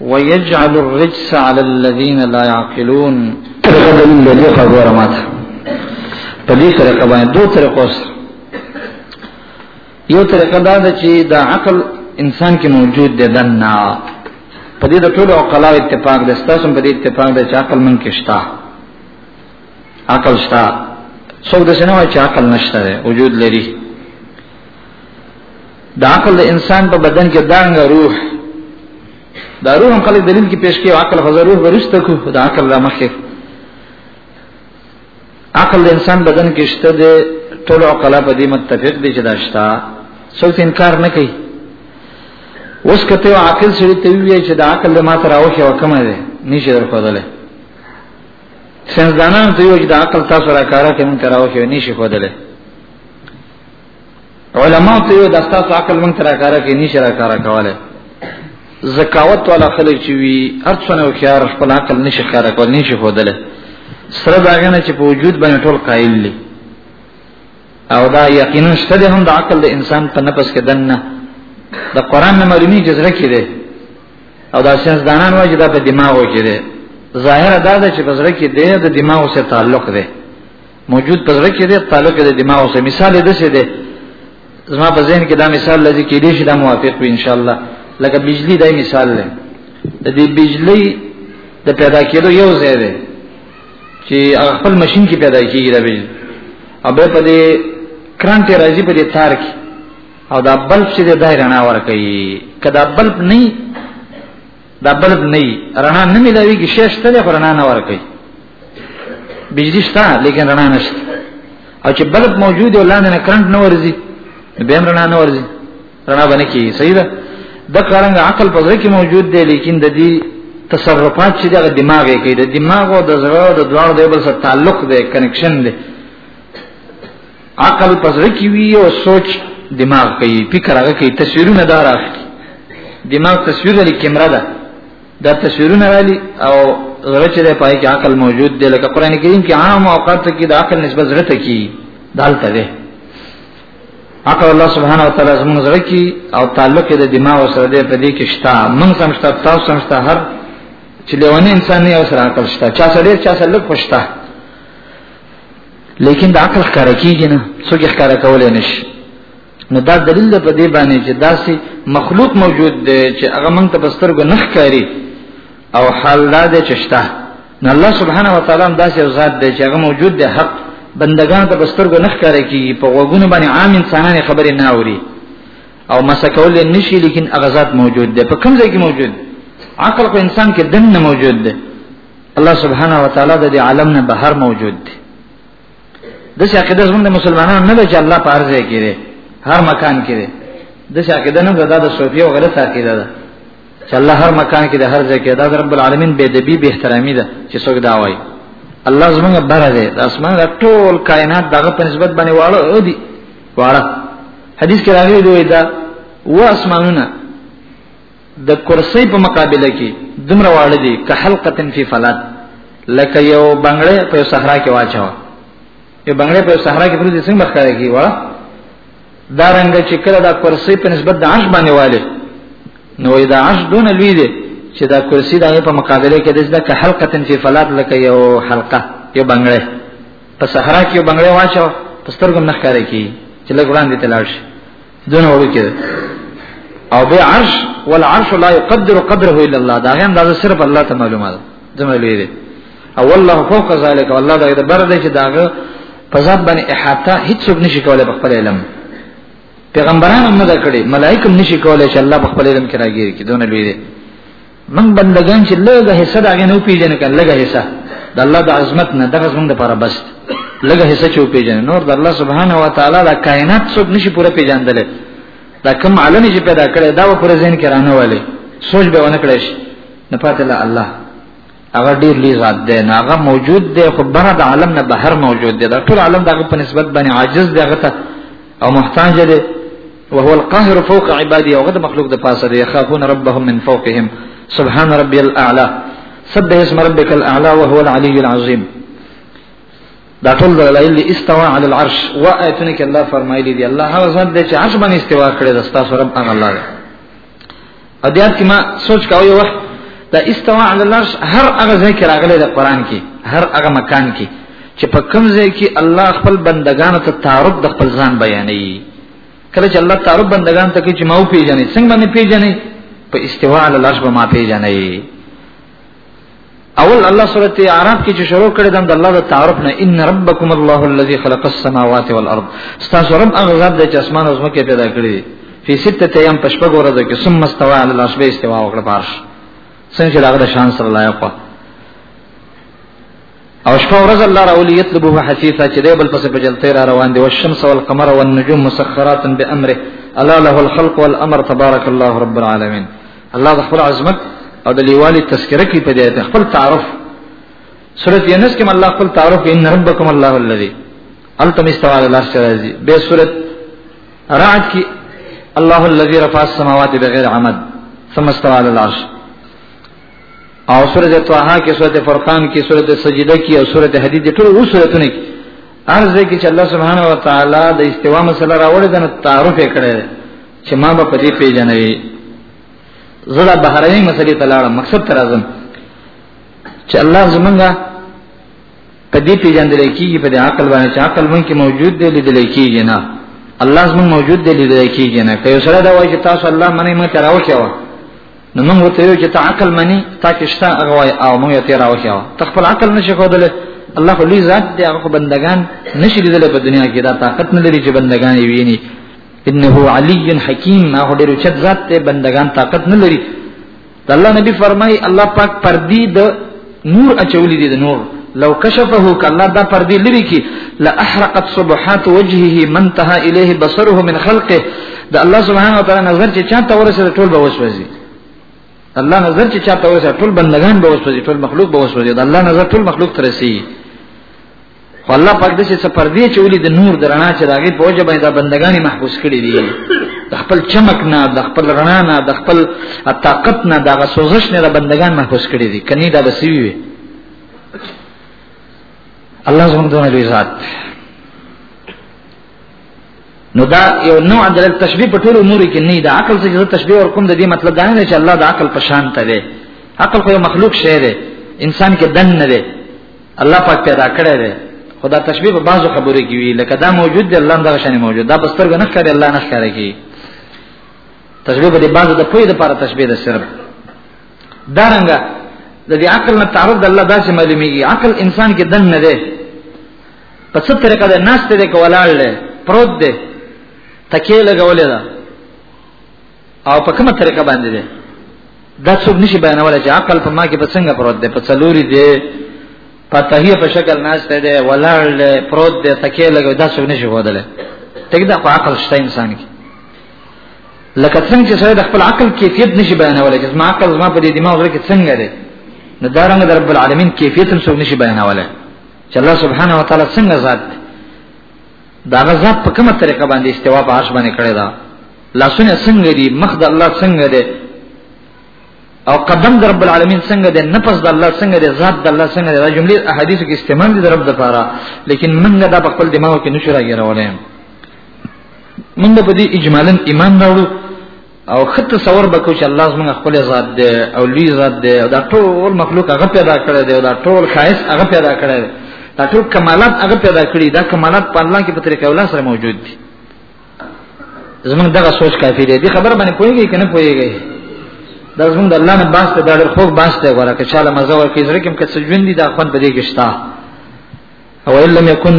ويجعل الرجس على الذين لا يعقلون ترغه دلیل دی دغه غوړه ماته په دې سره کبان دوه طریقو سره یو طریقه دا ده چې دا عقل انسان کې موجود دی دنا په دې د ټولو عقلا اتفاق ده ستاسو په دې اتفاق ده چې عقل من کې شتا عقل شتا څو د سينه چې عقل نشته وجود لري د عقل د انسان په بدن کې دانګ روح دا روح هم خلک دلیل کې پیش کوي عقل خو روح ورسته کو دا عقل را مخکې عقل د انسان بدن کې شته د ټول عقلا په دې متفق دي چې دا شته څوک انکار نه کوي اوس کته عقل سره ته وی چې دا عقل ما تر او شو کومه ده نشي درخواله سنځدانان ته یو چې دا عقل تاسو را کارا کوم تر او شو نشي خودله علماء ته یو د تاسو عقل مونږ تر کاره کې نشه را کاره کوله زکاوت والا خلک چې وی ارڅونه او خيار خپل عقل نشه کاره کول نشه هودله سره داغه نه چې په وجود باندې ټول قائل دي او دا یقینا شته هم د عقل د انسان په نفس کې دنه د قران نه معلومی جزره کې ده او دا سیاست دانان واجب ده په دماغو کې ده ظاهر دا ده چې بزرګ کې ده د دماغو سره تعلق ده موجود په زړه کې دی تعلق د دماغ سره مثال د څه دی زما په ذهن کې دا مثال لږ کې دی چې دا موافق وي ان شاء الله لکه بجلی دای مثال لې د دې بجلی د پیدا کېدو یو ځای دی چې خپل ماشين کې پیدا کیږي دا بجلی او به په دې کرانټي راځي په دې تار کې او دا بلب چې د دایره نه ور کوي کدا بلب نه دا بلب نه رڼا نه ملاويږي شیش ته رڼا نه ورکي بجلی شته لیکن رڼا نشته او چې بلب موجود او لاندې نه کرنٹ نه ورځي به رڼا نه ورځي رڼا باندې کی صحیح ده د کارنګ عقل په ځای کې موجود دی لیکن د دې تصرفات چې د دماغ یې کوي د دماغ او د زړه او د دواړو د بل سره تعلق دی کنکشن دی عقل پزړه کی وی او سوچ دماغ کوي فکر هغه کوي تصویرونه دار اخلي دماغ تصویر لري کیمرا ده دا تصویرونه رالی او زړه چې پای کې عقل موجود دی لکه قران کریم کې عام اوقات کې د عقل نسبت زړه ته کی دالته ده عقل الله سبحانه و تعالی زموږ زړه کې او تعلق د دماغ سره دی په دې کې شته موږ سم شته تاسو سم شته هر چې لونی انسان نه اوسره عقل شته چا سره چا سره لږ پښته لیکن د عقل ښکارا کیږي نه څوک ښکارا کولای نشي نو دا دلیل ده په دې باندې چې داسې مخلوق موجود دی چې هغه مونږ ته بسترګو نه ښکاری او حال دا دی چې شته نو الله سبحانه و تعالی هم داسې یو ذات دی چې هغه موجود دی حق بندگان ته بسترګو نه ښکاری کیږي په وګونو باندې عام انسانان خبرې نه اوري او مسکول نشي لیکن هغه ذات موجود دی په کوم ځای کې موجود عقل په انسان کې دنه موجود دی الله سبحانه و تعالی د دې عالم نه بهر موجود دی د څه عقیده زموږ د مسلمانانو نه ده چې الله په هر ځای کې دی هر مکان کې دی د څه عقیده نه ده د صوفي او غلط عقیده ده چې الله هر مکان کې د هر ځای کې دا د رب العالمین به ادبی به احترامي ده چې څوک دا وایي الله زموږ بره دی د اسمان د ټول کائنات دغه په نسبت باندې واړه او دي واړه حدیث کې راغلي دی دا و اسمانونه د کرسی په مقابله کې دمر واړه دي که حلقه فی فلات لکه یو بنگړې په صحرا کې واچو یو بنگړې په صحرا کې پروت څنګه ښکارا کی وا دا رنګ چې کله دا کرسی په نسبت د عرش باندې والي نو دا عرش دون لوی دی چې دا کرسی د په مقابله کې د که حلقه فی فلات لکه یو حلقه یو بنگړې په صحرا کې یو بنگړې واچو پسترګم نه ښکارا کی چې لګ وړاندې تلاړ شي دونه وړو کې او به عرش والعرش لا يقدر قدره الا الله دا غیم دا صرف الله ته معلومه ده زموږ لوی دی او الله فوق ذلك والله دا بر دی چې داغه په ځان باندې احاطه هیڅ څوک نشي کولای په خپل علم پیغمبران هم نه دا کړی ملائکه هم نشي کولای چې الله په خپل علم کې راګیر کی دونه لوی دی من بندگان چې لږه حصہ دا غنو پیژنه کړه لږه حصہ د الله د عظمت نه دغه زمونږ لپاره بس لږه حصہ چې پیژنه نور د الله سبحانه و تعالی د کائنات څوک نشي پوره پیژندل دا کم عالم چې پیدا کړي دا پر ذهن کې رانه والي سوچ به ونه کړی شي نه پاتې له الله هغه ډیر لوی ذات دی نه هغه موجود دی خو بره د عالم نه بهر موجود دی دا ټول عالم دغه په نسبت باندې عاجز دی هغه ته او محتاج دی وهو القاهر فوق عباده او غد مخلوق د پاسه دی يخافون ربهم من فوقهم سبحان ربي الاعلى سبح اسم ربك الاعلى وهو العلي العظيم دا ټول دلایل دی استوا علی العرش و آیتونه کې الله فرمایلی دی الله هغه ذات دی چې عرش باندې استوا کړی دا ستاسو رب هغه الله دی او بیا چې ما سوچ کاوه یو وخت دا استوا علی العرش هر هغه ځای کې راغلی د قران کې هر هغه مکان کې چې په کوم ځای کې الله خپل بندگانو ته تعارف د خپل ځان بیانوي کله چې الله تعارف بندگان ته کوي چې ما او پیژنې څنګه باندې پیژنې په استوا علی العرش به ما پیژنې اول الله سورت اعراف کې چې شروع کړی د الله د تعارف نه ان ربکم الله الذي خلق السماوات والارض تاسو رب هغه ذات د اسمان او زمکه پیدا کړی په سته ته یم پښپګ ورځ کې ثم استوى على العرش به استوا وکړ پارش څنګه چې داغه شان سره لایق و او شپه ورځ الله راولي یطلبه حثیثا چې دی بل پس په جلته را روان دی او الشمس والقمر والنجوم مسخرات بامره الا له الخلق والامر تبارك الله رب العالمين الله خپل عظمت او د لیوالي تذکرہ کې په دې خپل تعارف سورۃ یونس کې الله خپل تعارف ان ربکم الله الذی التم استوى على العرش راځي به سورۃ رعد کې الله الذي رفع السماوات بغیر عمد ثم استوى على العرش او سورته طه کې سورته فرقان کې سورته سجده کې او سورته حدید ټول وو سورته کې ارزه کې چې الله سبحانه و تعالی د استوا مسله راوړې د تعارف کړي چې ما به پدې پیژنې زړه بهرنۍ مسلې ته لاړم مقصد تر اعظم چې الله زمونږه پدې پیژندل کېږي په عقل باندې چې عقل مونږ کې موجود دی لیدل کېږي نه الله زمونږ موجود دی لیدل کېږي نه که یو سره دا وایي چې تاسو الله منې مې تراو کېوه نو موږ ورته یو چې ته عقل مني تا کې شته هغه وای او موږ یې تیر راوښیو ته خپل عقل نشي کولای الله خو لوی ذات دی هغه بندگان نشي لیدل په دنیا کې دا طاقت نه لري چې بندگان یې ویني انه علی حکیم هغه ډېر چت ذات دی بندگان طاقت نه لري الله نبی فرمای الله پاک پردی د نور اچولی دی نور لو کشفه کله دا پردی لری کی لا احرقت صبحات وجهه من تها الیه بصره من خلقه دا الله سبحانه وتعالى نظر چې چاته ورسره ټول به وسوځي الله نظر چې چاته ورسره ټول بندگان به وسوځي ټول مخلوق به وسوځي دا الله نظر ټول مخلوق ترسي والله پاک د څه پر دې چې ولې د نور درنا چې داګه په وجه باندې بندگانی محبوس کړي دي د خپل چمک نه د خپل رڼا نه د خپل طاقت نه د غسوزش نه د بندگان محبوس کړي دي کني دا بسوي وي الله زموږ دونه لوی ذات نو دا یو نوع د تشبیه په ټولو نور کې نه دا عقل څخه تشبیه ور کوم د دې مطلب دا نه چې الله د عقل په شان ته دی عقل خو یو مخلوق شی دی انسان کې دن نه دی الله پاک پیدا کړی دی خدا تشبیه په بعضو خبرو کې وی لکه دا موجود دی الله دغه شان موجود دا بستر نه ښکاري الله نه ښکاري کی تشبیه په بعضو د پوی د لپاره تشبیه ده صرف دارنګه د دې عقل نه تعارف د الله داسې معلومیږي عقل انسان کې دن نه دی په څه طریقه ده ناشته ده کولاړ له پروت ده تکیه لګولې ده او په کومه طریقه باندې ده دا څوک نشي بیانولای چې عقل په ما کې په څنګه پروت دی په څلوري دی په تهیه په شکل ناشته دی ولاړ دی پروت دی تکیه لګو دا څوک نشي ودل ټیک دا خو عقل شته انسان کې لکه څنګه چې سره د خپل عقل کیفیت نشي بیانولای چې ما عقل ما په دې دماغ لري کې څنګه دی نو دا رنګ د رب العالمین کیفیت هم څوک نشي بیانولای چې الله سبحانه و تعالی څنګه ذات دی دا غزاد په کومه طریقه باندې استوا په عرش باندې کړی دا لاسونه څنګه دي مخ د الله څنګه دی او قدم د رب العالمین څنګه دی نفس د الله څنګه دی ذات د الله څنګه دی دا جملې احادیث کې استعمال دي د رب لپاره لیکن موږ دا په خپل دماغ کې نشو راګرولې موږ په دې اجمالاً ایمان راوړو او خط تصور بکو چې الله زموږ خپل ذات دی او لوی ذات دی او دا ټول مخلوق هغه پیدا کړی دی او دا ټول خاص هغه پیدا کړی دی دا ټول کمالات هغه پیدا کړی دا کمالات په الله کې په طریقې الله سره موجود دي زموږ دغه سوچ کافی دی دې خبر باندې پوهیږي کنه پوهیږي دا زموږ د الله نه باس ته ډېر خوږ باس ته غواړه چې چاله مزه ورکړي زره کوم کڅ ژوند دي دا خوند بده کېشتا او ان لم يكن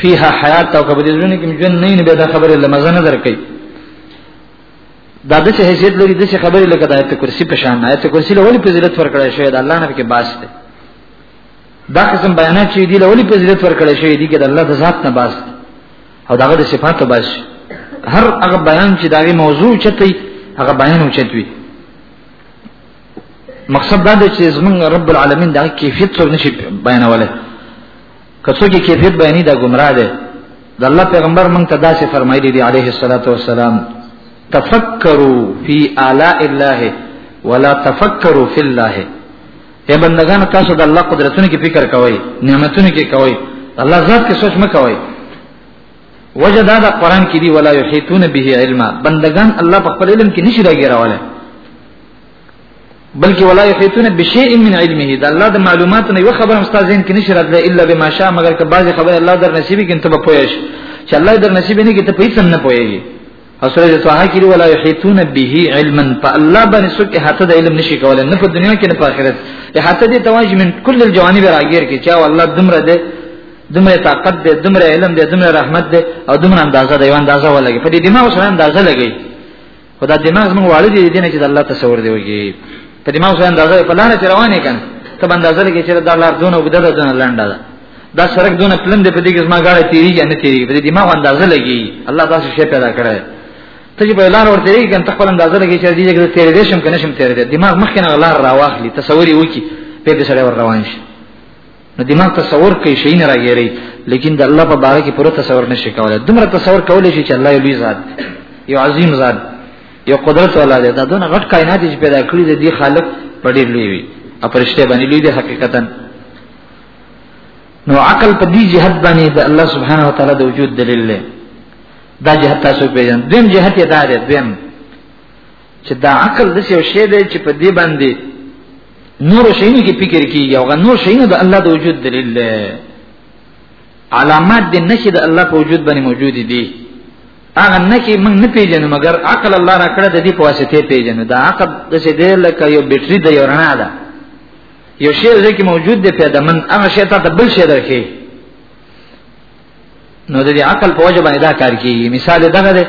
فيها حياه او کبه دې ژوند کې ژوند نه نه به دا خبره لمزه نه درکې دا د څه حیثیت لري د څه خبرې لکه د آیت کرسی په شان آیت کرسی له ولې فضیلت ورکړی شوی د الله نه کې باس دی دا قسم بیانات چې دی له ولې فضیلت ورکړی شوی دی کې د الله د ذات نه باس دی او داغه د صفاتو باس هر هغه بیان چې داغه موضوع چتوي هغه بیان چتوي مقصد دا دی چې زمونږ رب العالمین دا کیفیت څو نشي بیانوله که څوک کیفیت بیانې دا گمراه دی د الله پیغمبر مونږ ته داسې فرمایلی دی علیه الصلاۃ والسلام تفکروا فی آلاء الله ولا تفکروا فی الله اے بندگان تاسو د الله قدرتونو کې فکر کوئ نعمتونو کې کوئ الله ذات کې سوچ مکوئ وجه دا د قران کې دی ولا یحیتون به علما بندگان الله په خپل علم کې نشي راګیراواله بلکې ولا یحیتون بشیء من علمه دا الله د معلوماتو نه یو خبره استاد زین کې نشي راتله الا بما شاء مگر که بعضی خبره الله در نصیب کې ته به پوهیږي چې الله در نصیب نه کې ته پیسې نه پوهیږي او سورې طه کې ولا یحیتون به علما فالله باندې څوک هاته د علم نشي کولای نه په دنیا کې نه په آخرت هاته دې تواج من کل الجوانب راګیر کې چې الله دمره دې دمره طاقت دې دمره علم دې دمره رحمت دې او دمره اندازه دې اندازه ولګي په دې دماغ سره اندازه لګي خدا دماغ موږ واړه دي دینه چې د الله تصور دی وږي په دماغ ځان دغه په لار چې روانې کړي ته باندې ځل کې چې دا لار دونه وګړه ده دونه لنډه ده دا سرک دونه پلن دی په دې کې زما غاړه تیری یا نه تیری په دې دماغ اندازه لګي الله تاسو شی پیدا کړی ته چې په لار ورته یې کنه خپل اندازه لګي چې دې کې تیرې دې شم کنه شم تیرې دې دماغ مخکې نه لار راواخلي تصوري وکي په دې سره ور روان شي نو دماغ تصور کوي شي نه راګيري لیکن د الله په باره کې پوره تصور نشي کولای دومره تصور کولای شي چې الله یو لوی ذات یو عظیم ذات یو قدرت والا دی دا دونه غټ کائنات چې پیدا کړی دی دی خالق په ډیر لوی وي او پرشته باندې لوی دی حقیقتا نو عقل په دې جهت باندې د الله سبحانه و تعالی د وجود دلیل دی دا جهت تاسو پیژن دیم جهت یې دا دی دیم چې دا عقل د یو شی دی چې په دې باندې نور شینو کې فکر کیږي او نور شینو د الله د وجود دلیل دی علامات د نشي د الله په وجود باندې موجود دي هغه نشي موږ نه پیژنو مګر عقل الله را کړ د دې په واسطه پیژنو دا عقل د څه دی لکه یو بیټری د یو رڼا ده یو شی چې موجود دی پیدا من هغه شی ته بل شی درکې نو د دې عقل په وجه باندې دا کار کیږي مثال دغه دی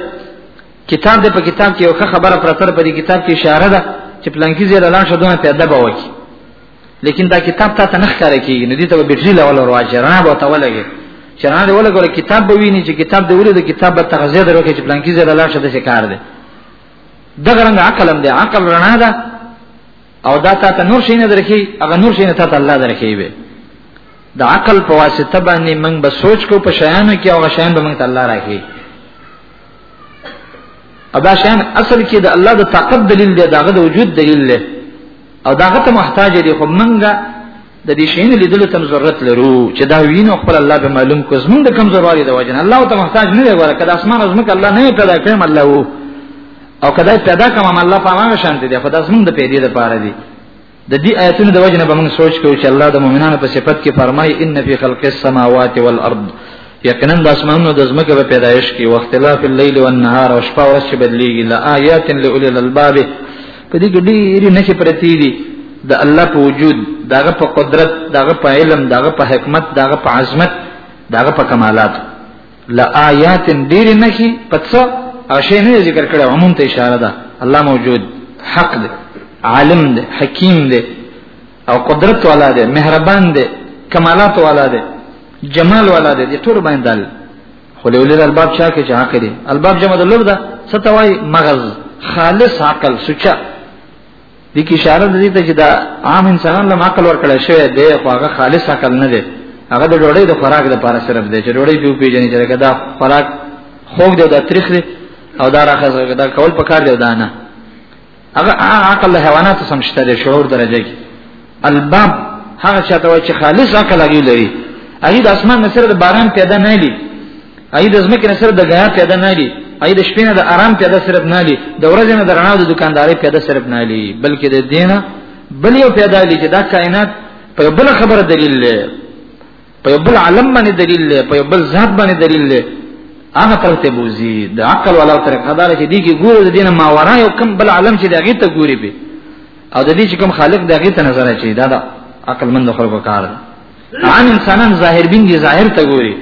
کتاب دې په کتاب کې یو خبره پرتر په دې کتاب کې اشاره ده چې پلانکی زیر اعلان شو دونه پیدا به وکی لیکن دا کتاب ته نه ښکار کیږي نو دې ته بیټری لول ور واچې رڼا به تولګي چې رڼا دې ولګول کتاب به ویني چې کتاب دې ولې د کتاب په تغذیه درو کې چې پلانکی زیر اعلان شو د څه کار دی دغه رنګ عقل هم دی عقل رڼا ده او دا تا ته نور شي نه درکې هغه نور شي نه تا ته الله درکې وي د عقل په واسطه باندې موږ به سوچ کو په شیانو کې او غشان به موږ ته الله راکړي ادا شیان اصل کې د الله د طاقت دلیل دی داغه د وجود دلیل دی او داغه ته محتاج دی خو موږ د دې شین لیدلو تم ضرورت لرو چې دا وینو خپل الله به معلوم کو زمونږ د کم ضروري د وجنه الله ته محتاج نه دی ګوره کله اسمان از موږ الله نه پیدا کړم الله وو او کله پیدا کوم الله په هغه شان دی خدای زمونږ د پیدې لپاره دی د دې آیتونو د وجه نه به موږ سوچ کوو چې الله د مؤمنانو په صفت کې فرمایي ان فی خلق السماوات والارض یقینا د اسمانونو د زمکه په پیدایش کې او اختلاف الليل والنهار او شپه ورځ چې بدلیږي لا آیات لأولی الالباب په دې کې ډېری نشي پرتی دي د الله په وجود داغه په قدرت داغه په علم داغه په حکمت داغه په عظمت داغه په کمالات لآیات ډیر نه کی پڅ او شی نه ذکر کړه عموم ته اشاره ده الله موجود حق ده عالم ده حکیم ده او قدرت والا ده مهربان ده کمالات والا ده جمال والا ده دي ټول باندې دل خو له ولر الباب چا کې چې حق دي الباب جمع د لور ده ستوي مغز خالص عقل سوچا دي کې اشاره دي ته چې دا عام انسانان له عقل ورکړل شوی دی خو هغه خالص عقل نه دی هغه د ډوړې د خوراک لپاره صرف دی چې ډوړې پیو پیژنې چې دا خوراک خوګ دی دا تاریخ دی او دا راخه دا کول پکار دی دا نه هغه عقل له حیوانات سم شته د شعور درجه کې الباب هغه چاته وای چې خالص عقل هغه لري هغه د اسمان نصر د باران پیدا نه لري هغه د زمکه نصر د غیا پیدا نه لري هغه د شپې نه د آرام پیدا صرف نه لري د ورځې نه د رڼا د دکانداري پیدا صرف نه لري بلکې د دینه بل یو پیدا لري چې دا کائنات په بل خبره دلیل لري په بل علم باندې دلیل لري په بل ذات باندې دلیل لري هغه ترته بوزي د عقل ولا تر قدار چې دي کې ګوره د دینه ماورا یو کم بل علم چې دغه ته ګوري به او د دې چې کوم خالق د هغه ته نظر اچي دا د عقل مند خلکو کار دی عام انسانان ظاهر بین دي ظاهر ته ګوري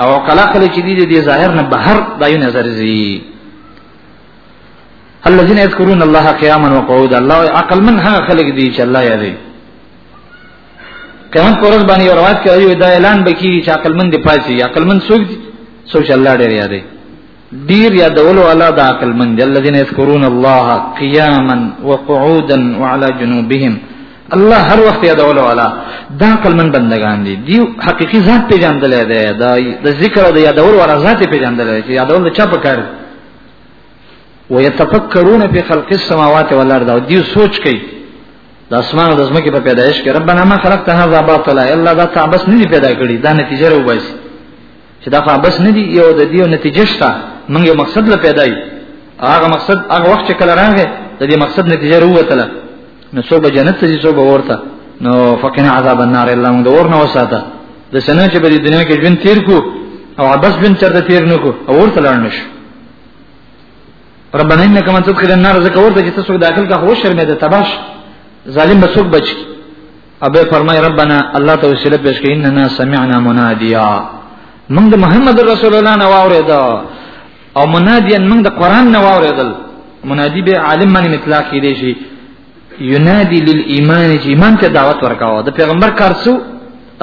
او کله کله چې دي د ظاهر نه بهر دا یو نظر زی الذين يذكرون الله قياما وقعودا الله عقل من هغه خلق دي چې الله یادي قیامت پر ورځ باندې روایت کوي دا اعلان بکی چې عقل من دی پاتې عقل من سوق سوچ الله ډیر یادي ډیر یادولو والا د عقل مند الذين يذكرون الله قياما وقعودا وعلى جنوبهم الله هر وخت یادولو والا دا عقل مند بندگان دي دی حقيقي ذات پیژندل دی دا د ذکر او د یادولو والا ذات پیژندل دی چې یادول چا پکړ ويتفکرون في خلق السماوات والارض او دی سوچ کوي د اسمان او د زمکه په پیدایش کې ربنا ما خلقت هذا باطلا الا دا تعبس نه پیدا کړی دا نتیجه راوباسي چې دا خو بس نه دی یو د دې نتیجه شته موږ یو مقصد لا پیدا یو هغه مقصد هغه وخت چې کله راغی د دې مقصد نتیجه وروتله نو څو به جنت ته ځو به ورته نو فقنا عذاب النار الا موږ ور نه وساته د سنه چې په دې دنیا کې ژوند تیر کو او بس ژوند چرته تیر نه کو او ورته لاړ نشو ربنا انك من تدخل النار زکه ورته چې تاسو داخل کا هو شرمې ده تباش ظالم به څوک بچي ابه فرمای ربنا الله ته وسیله پیش کړي اننا سمعنا منادیا موږ د محمد رسول الله نه واورید او منادیا موږ د قران نه واوریدل منادی به عالم باندې مطلق کې دی شي ینادی للایمان چې ایمان ته دعوت ورکاوه د پیغمبر کار سو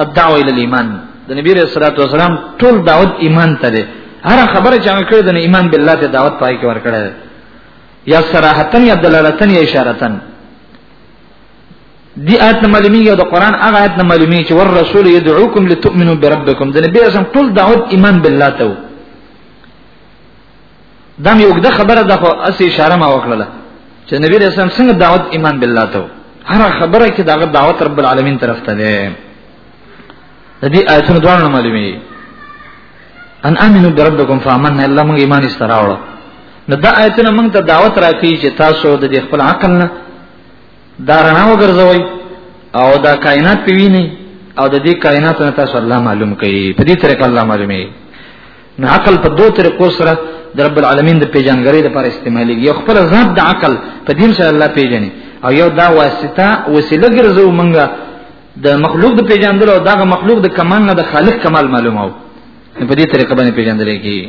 الدعوه الى الايمان د نبی رسول الله والسلام ټول دعوت ایمان ته دی هر خبره چې هغه کړې د ایمان بالله ته دعوت پای کې ورکړه یا صراحتن یا دلالتن یا اشارتن دی آیت نه معلومی یو د قران هغه آیت نه معلومی چې ور رسول یدعوکم لتؤمنوا بربکم د نبی اسلام ټول دعوت ایمان بالله ته دا مې وګړه خبره ده خو اسی اشاره ما وکړه چې نبی رسول څنګه دعوت ایمان بالله ته هر خبره کې داغه دعوت رب العالمین طرف ته ده د دې آیتونو دوه معلومی ان امنو بربکم فامننا الا موږ ایمان استراوړو نو دا آیتونه موږ ته دعوت راکړي چې تاسو د خپل عقل نه دا رڼا وګرځوي او دا کائنات پیویني او د دې کائنات نه تاسو الله معلوم کړي په دې طریقه الله معلومي نو عقل په دوه طریقو سره د رب العالمین د پیژنګری لپاره استعمالي یو خپل ذات د عقل په دې سره الله پیژني او یو دا واسطه وسیله ګرځو مونږه د مخلوق د پیژندلو او دغه مخلوق د کمال نه د خالق کمال معلومو په دې طریقه باندې پیژندل کیږي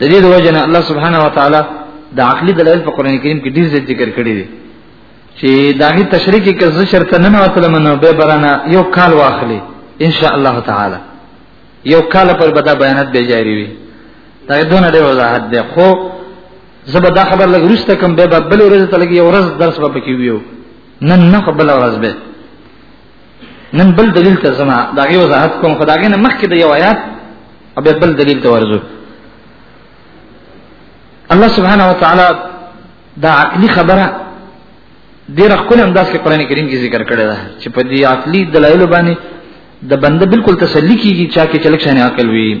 د دې د وجه نه الله سبحانه و تعالی د عقلي دلایل په قران کریم کې ډیر زیات ذکر کړی دی چې داغي تشریح کې کزه شرط نه نه وتل منو به برانه یو کال واخلي ان شاء الله تعالی یو کال پر بدا بیانات به جاری وي دا دونه ډیر وضاحت دی خو زبر دا خبر لګ رسته کوم به بل ورځ ته لګي ورځ درس به پکې ویو نن نه قبل ورځ به نن بل دلیل ته زما دا یو وضاحت کوم خدای نه مخکې د یو آیات او بل دلیل ته ورزو الله سبحانه و تعالی دا عقلی خبره ډیر خپل انداز کې قران کریم کې ذکر کړی دا چې په دې عقلی دلایل باندې د بنده بالکل تسلی کیږي چې چا کې چلک شانه عقل وي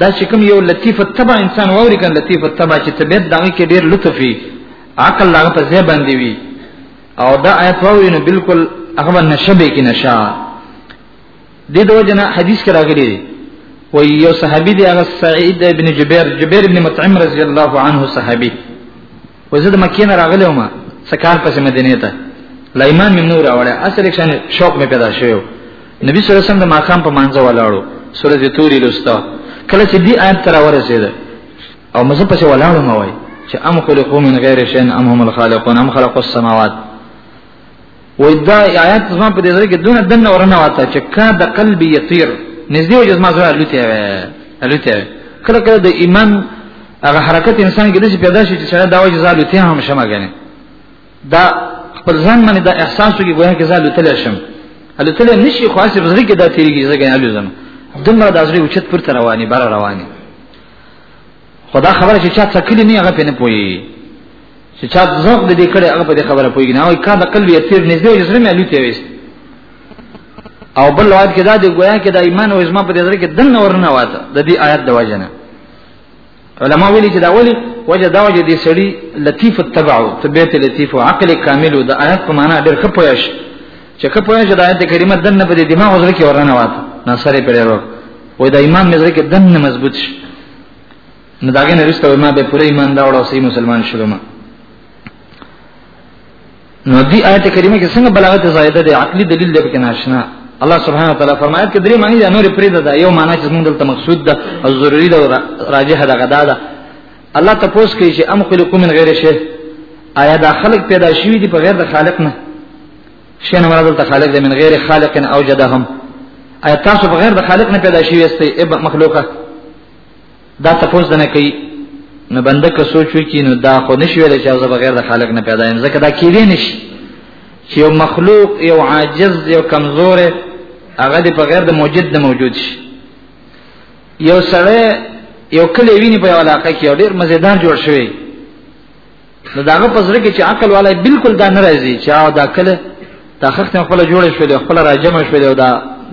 دا چې کوم یو لطیف الطبع انسان ووري کن لطیف الطبع چې طبيعت دغه کې ډیر لطف وي عقل هغه په ځای باندې وي او دا آیت ووري نو بالکل هغه نشبه کې نشا د دې وجنه حدیث کې راغلي دی و یو صحابي دی هغه سعید ابن جبیر جبیر ابن مطعم رضی الله عنه صحابي وزه د مکې نه راغلی وم سکار پسې مدینه ته لا ایمان مې نور راوړی اصل کې شان شوق مې پیدا شوی نبی صلی الله علیه وسلم د ماقام په مانځه ولاړو سورې توري لستا کله چې دی آیت تر ورسېد او مزه پسې ولاړو ما وای چې ام خلقو من غیر شین ام هم الخالقون ام خلق السماوات وای دا آیات زما په دې ځای کې دونه دنه ورنه واته چې کا د قلب یطیر نږدې وجه زما زړه لوتي وي لوتي وي کله کله د ایمان هغه حرکت انسان کې د پیدا شي چې سره دا وجه زال لوتي هم شمه غني دا خپل ځان باندې دا احساس وکي ګویا کې زال لوتل شم لوتل نشي خو اسی بزرګ کې دا تیریږي زګنه لوزم دمر د ازري اوچت پر رواني بار رواني خدا خبره چې چا څکلی نه هغه پنه پوي چې چا ذوق دې کړي هغه په دې خبره پوي نه وي کله قلب یې تیر نږدې یې زړه مې الوتې وست او بل واد کې دا دی گویا کې دا ایمان او ازما په دې ځای کې دنه ورنه واته د دې آیات د وجنه علما ویلي چې دا ولی وجه دا وجه دې سړی لطیف التبع طبيعت لطیف او عقل کامل او د آیات په معنا ډېر خپویش چې خپویش د آیات کریمه دنه په دې دماغ ځای کې ورنه واته نصرې پیړو وای دا ایمان مې ځای کې دنه مضبوط شي نو داګه نه رسته ما به پوره ایمان دا وړو سي مسلمان شوم ما نو دی آیت کریمه کې څنګه بلاغت زائده دی عقلی دلیل دی پکې ناشنا الله سبحانه وتعالى فرمایي چې درې معنی دا نور پرې ده یو معنی چې موږ دلته مقصود ده او ضروری ده راجح ده غدا ده الله تاسو کوي چې ام خلقو من غیر شی آیا دا خلق پیدا شوی دی په غیر د خالق نه شنو مراد ته خالق من غیر خالق اوجدهم ایا تاسو بغیر د خالق نه پیدا شوی یاست ای مخلوقه دا تاسو نه کوي نو بنده که سوچ وکړي نو دا خو نشي ویل چې زه بغیر د خالق نه پیدا یم ځکه دا کیدی نشي چې یو مخلوق یو عاجز یو کمزور هغه د بغیر د موجود نه موجود شي یو سره یو کلی ویني په علاقه کې ډیر مزیدار جوړ شوی نو داغه پزره کې چې عقل والای بالکل دا نه راځي چې او دا کله تا خخت خپل جوړ شو دی خپل راجم شو دی او دا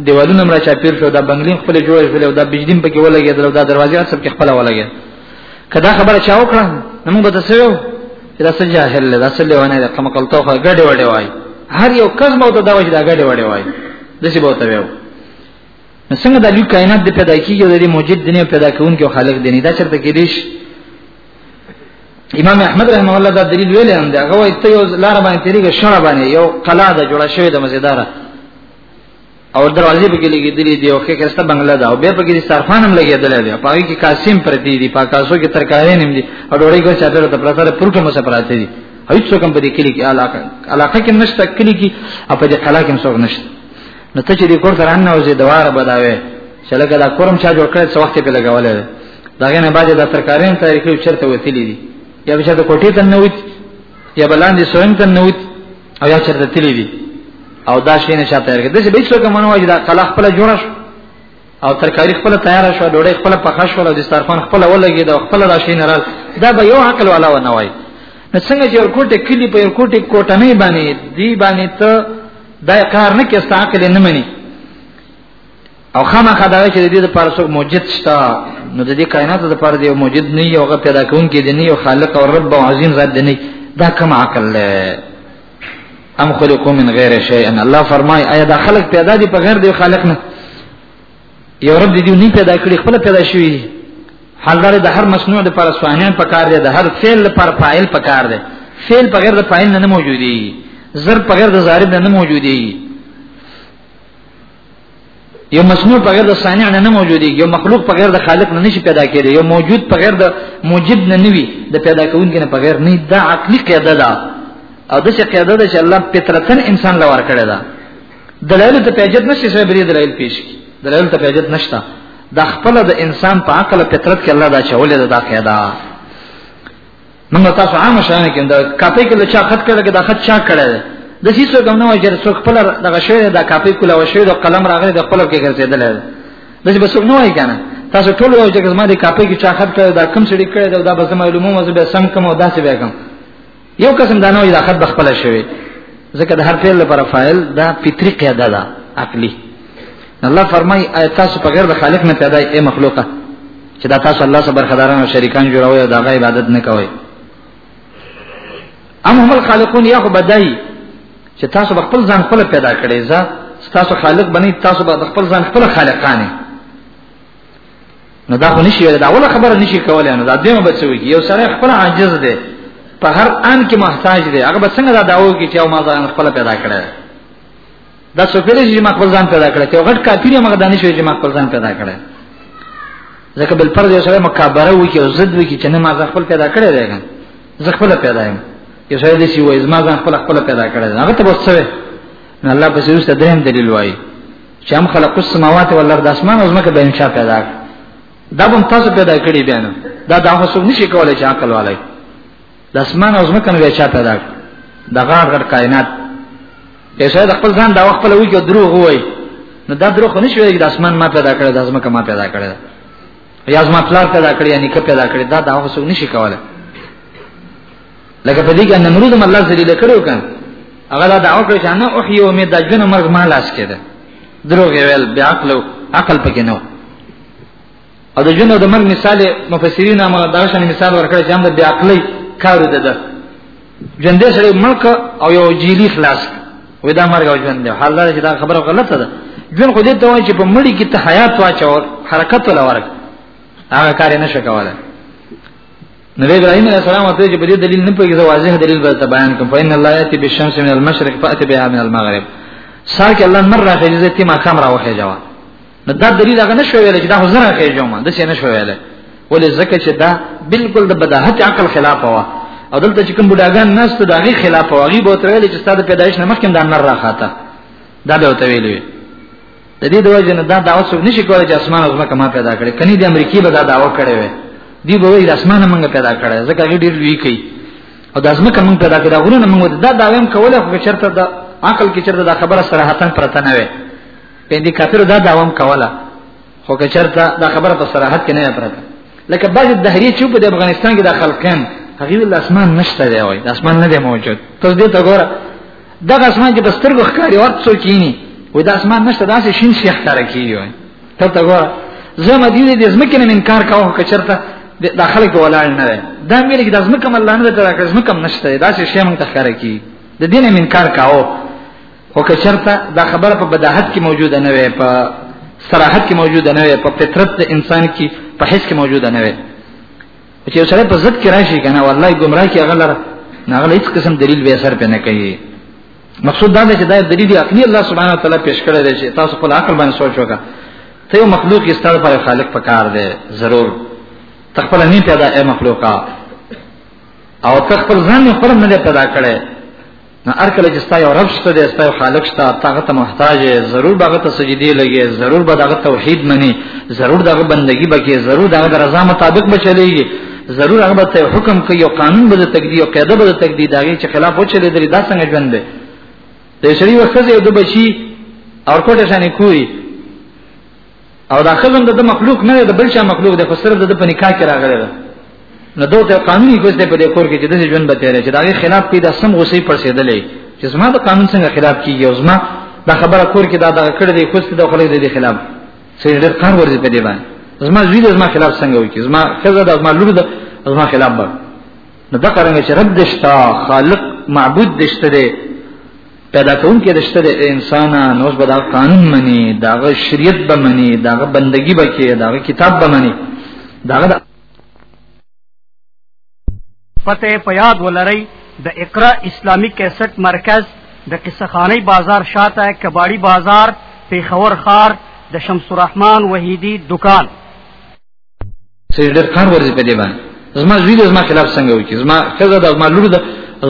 دیوالونه مرا چا پیر شو دا بنگلین خپل جوړ شو دی او دا بجدین پکې ولګي دا, دا دروازه سب کې خپل ولګي کدا خبره چا وکړه نو به تاسو یو چې دا سجا هل دا سلې ونه دا کم کول توخه ګډه وډه وای هر یو کس مو ته دا وجه دا ګډه وډه وای دسی به وته یو نو څنګه د لوی کائنات د پیدا کیږي د موجود دنیا پیدا کوونکی خالق دی نه دا چرته کې دیش امام احمد رحم الله دا دلیل ویل هم دا غوې ته یو لار باندې تیریږي شړه باندې یو قلا ده جوړه شوې ده مزیدار او دروازې په کې لګې دي دی او کې کسته بنگلا ده او به په کې سرفان هم لګې دلې دی پای کې قاسم پر دې دی پاکاسو کې ترکارې نیم دي او ډوړې کو چادر ته پرتر پرټه مو سره پراته دي هیڅ څوک په دې کې کې علاقه علاقه کې نشته کلی کې په دې قلا کې څوک نشته نو ته چې دې کور ترانه او زه دواره بداوي چې لکه دا کورم چا جوړ کړ څو وخت په لګولې داګه نه باندې د سرکارین تاریخي چرته وتلی دي یا به د کوټې ته نه وتی یا بلاندې سوین ته نه وتی او یا چرته تلی دي او دا شی نه شاته ورګه د څه به څوک منو واجی دا کله خپل جوړ شو او ترکاری خپل تیار شو ډوډۍ خپل پخښ شو او د ستارخان خپل ولګي دا خپل راشي نه رال دا به یو عقل والا و نه وای نو څنګه چې ورکوټه کلی په ورکوټه کوټه نه باندې دی باندې ته دا کار نه کې عقل نه مني او خامخا دا چې د دې لپاره څوک موجد شته نو د دې کائنات لپاره دی موجد نه یو هغه پیدا کونکي دی نه یو خالق او رب او عظیم ذات دی نه دا کوم عقل له ام خلقو من غیر شیء ان الله فرمای ایا دا خلق پیدا دی په غیر دی خالق نه یو رب دې نه پیدا کړی خپل پیدا شوی حال دار د هر مصنوع د پر سوانین په کار دی د هر فعل لپاره فاعل په کار دی فعل په غیر د فاعل نه موجودی ضرب په غیر د ضارب نه موجودی یو مصنوع په غیر د صانع نه نه موجودي یو مخلوق په غیر د خالق نه نشي پیدا کېدی یو موجود په غیر د موجب نه نوي د پیدا کوونکي نه په غیر نه دا عقلي قاعده ده او د څه قاعده ده چې الله فطرتن انسان لور کړی ده دلایل ته پیجت نشي سره بری دلایل پیش کی دلایل ته پیجت نشته د خپل د انسان په عقل فطرت کې الله دا چولې ده دا قاعده نو تاسو عام شانه کې دا کاپي کې لچا خط کړه کې دا خط چا کړه ده د سیسو کوم نو چې څوک خپل دغه شوی دا کاپي کوله او شوی د قلم راغلی د خپل کې ګرځیدل د دې بسوک نو وای کنه تاسو ټول وایي چې زما د کاپي کې چا خط کړه دا کم سړي کړه دا, دا بس معلومه مو زه به سم کوم او داسې به کوم یو قسم دا نو دا خط بخپل شوی ځکه د هر فعل لپاره فاعل دا فطری قاعده ده عقلی الله فرمای آیات تاسو په غیر د خالق نه پیدا ای مخلوقه چې دا تاسو الله سره برخداران او شریکان جوړوي او دا غي عبادت نه کوي ام هم الخالقون یا خو بدای چې تاسو خپل ځان خپل پیدا کړی ځا تاسو خالق بنئ تاسو به خپل ځان خپل خالقانه نو دا خو نشي دا ولا خبره نشي کولای نو دا دیمه بچوي یو سره خپل عاجز دی په هر ان کې محتاج دی هغه به څنګه دا داو کې چې او ما ځان خپل پیدا کړی دا سفیر چې ما خپل ځان پیدا کړ ته غټ کافر یم غدا نشوي چې ما خپل ځان پیدا کړ ځکه بل پر دې سره مکابره وکي او زد وکي چې نه ما خپل پیدا کړی دی زه خپل پیدا یم یو ځای دې چې وای زما ځان خپل خپل پیدا کړی دی هغه ته وسوي نه الله په سیوسته دریم دلیل وای چې هم خلق السماوات والارض اسمان او زمکه به انشاء پیدا دا هم تاسو پیدا کړی بیان دا دا هڅه نشي کولای چې عقل والای د اسمان او زمکه نه چا پیدا کړ د غاړ غړ کائنات که شاید خپل ځان دا وخت له ویګو دروغ وای نو دا دروغ نه شوی چې د اسمان ما پیدا کړی د زمکه ما پیدا کړی یا زما پلار پیدا کړی یعنی که پیدا کړی دا دا اوس نشي کولای لکه په دې کې نمرود هم الله ذلیل کړو کان هغه دا دعوه کړی چې انا احیی و امید جن مرغ ما لاس کړه دروغ ویل بیا عقل عقل پکې نه او د جنو د مرګ مثال مفسرین هم دا شان مثال ورکړي چې هم د بیا عقلی کار ده ده ژوندې سره ملک او یو جیلی خلاص وې دا مرګ او ژوند حال دا چې دا خبره غلطه ده ژوند خو دې ته وایي چې په مړی کې ته حیات واچو حرکت ولا ورک هغه کار نه شکواله نبی ابراهيم عليه السلام ته چې په دې دلیل نه پوهیږي واضح دلیل به ته بیان کوم فإن الله يأتي بالشمس من المشرق فأتي بها من المغرب ساک الله مر راخې دې ته ما خمره وخه جواب نو دا دلیل هغه نشو ویل چې دا خو زره کې جوما د څه نشو ویل ولې ځکه چې دا بالکل د بداهت عقل خلاف و او دلته چې کوم بډاګان ناس ته داغي خلاف و غي بوت ویل چې ستاسو پیدایش نه مخکې دا نر راخاته دا به وته ویلې د دې دوه جن دا دعوت څو نشي کولای چې اسمان او زمکه ما پیدا کړي کني د امریکای به دا دعوه کړي وي دی به وی د اسمان موږ پیدا کړي ځکه غي ډیر لوی کوي او د ازمکه موږ پیدا کړي دا غرونه موږ دا داویم کوله خو چرته د عقل کې چرته دا خبره صراحتن پرته نه وي په دې کافر دا داوام کوله خو که چرته دا خبره په صراحت کې نه پرته لکه بعض د دهری چې په افغانستان کې د خلکان هغه د اسمان نشته دی وای د اسمان نه دی موجود تاسو دې ته ګوره دا اسمان چې په سترګو ښکاري ورته څوک یې و د اسمان نشته داسې شین شیخ تر کیږي وای ته ته ګوره زه مدینه دې زمکه نه انکار کاوه که چرته د خلک ولاړ نه دی دا مې لګي د زمکه مله نه درکه زمکه نشته داسې شی مونږ تخکاره کی د دین انکار کاوه خو که چرته دا خبره په بداحت کې موجوده نه وي په صراحت کې موجوده نه وي په فطرت د انسان کې په حس کې موجوده نه وي چې یو سره په ضد کې راشي کنه والله گمراه کې هغه لره نه هغه هیڅ قسم دلیل به اثر پنه کوي مقصود دا دی چې دا دلیل عقلی الله سبحانه وتعالى پیش کړی دی چې تاسو خپل عقل باندې سوچ وکړه ته یو مخلوق یې ستاسو پر خالق پکار دی ضرور تخپل نه پیدا اے مخلوقا او تخپل ځان خپل نه پیدا کړي نه هر کله چې ستاسو رب شته دی ستاسو خالق شته هغه ته محتاج یې ضرور هغه ته سجدي لګي ضرور به هغه توحید مني ضرور هغه بندگی بکې ضرور هغه رضا مطابق بچلېږي ضرور هغه ته حکم کوي او قانون به تقدیر او قاعده به تقدیر داږي چې خلاف وچلې درې دا څنګه ژوند دی د شری وخت یو د بچي اور کوټه شانې کوي او دا خزم د مخلوق نه د بل چا مخلوق دی خو صرف د په نکاح کې راغلی دی نو دوی ته قانوني کوس دی په دې کور کې چې د ژوند به تیرې چې دا غي خلاف کې د سم غوسې پر سیدلې چې زما د قانون څنګه خلاف کیږي او زما دا خبره کور کې دا دا کړ دی کوس د خلک د خلاف سید ډېر کار ورځي په دې باندې زما زوی د زما خلاف څنګه وکړي زما خزه د زما لور د زما خلاف به نو دا څنګه چې رب دشتا خالق معبود دشته دی پیدا کونکي دشته دی انسان نو به دا قانون مني دا شریعت به مني دا بندگی به کوي دا کتاب به مني دا پته په یاد ولرئ د اقرا اسلامی کیسټ مرکز د قصه خانی بازار شاته کباړی بازار پیښور خار د شمس الرحمن وحیدی دکان سړي ډېر کار ورځي په دې باندې زما زوی د زما خلاف څنګه وکړي زما خزه د زما لور د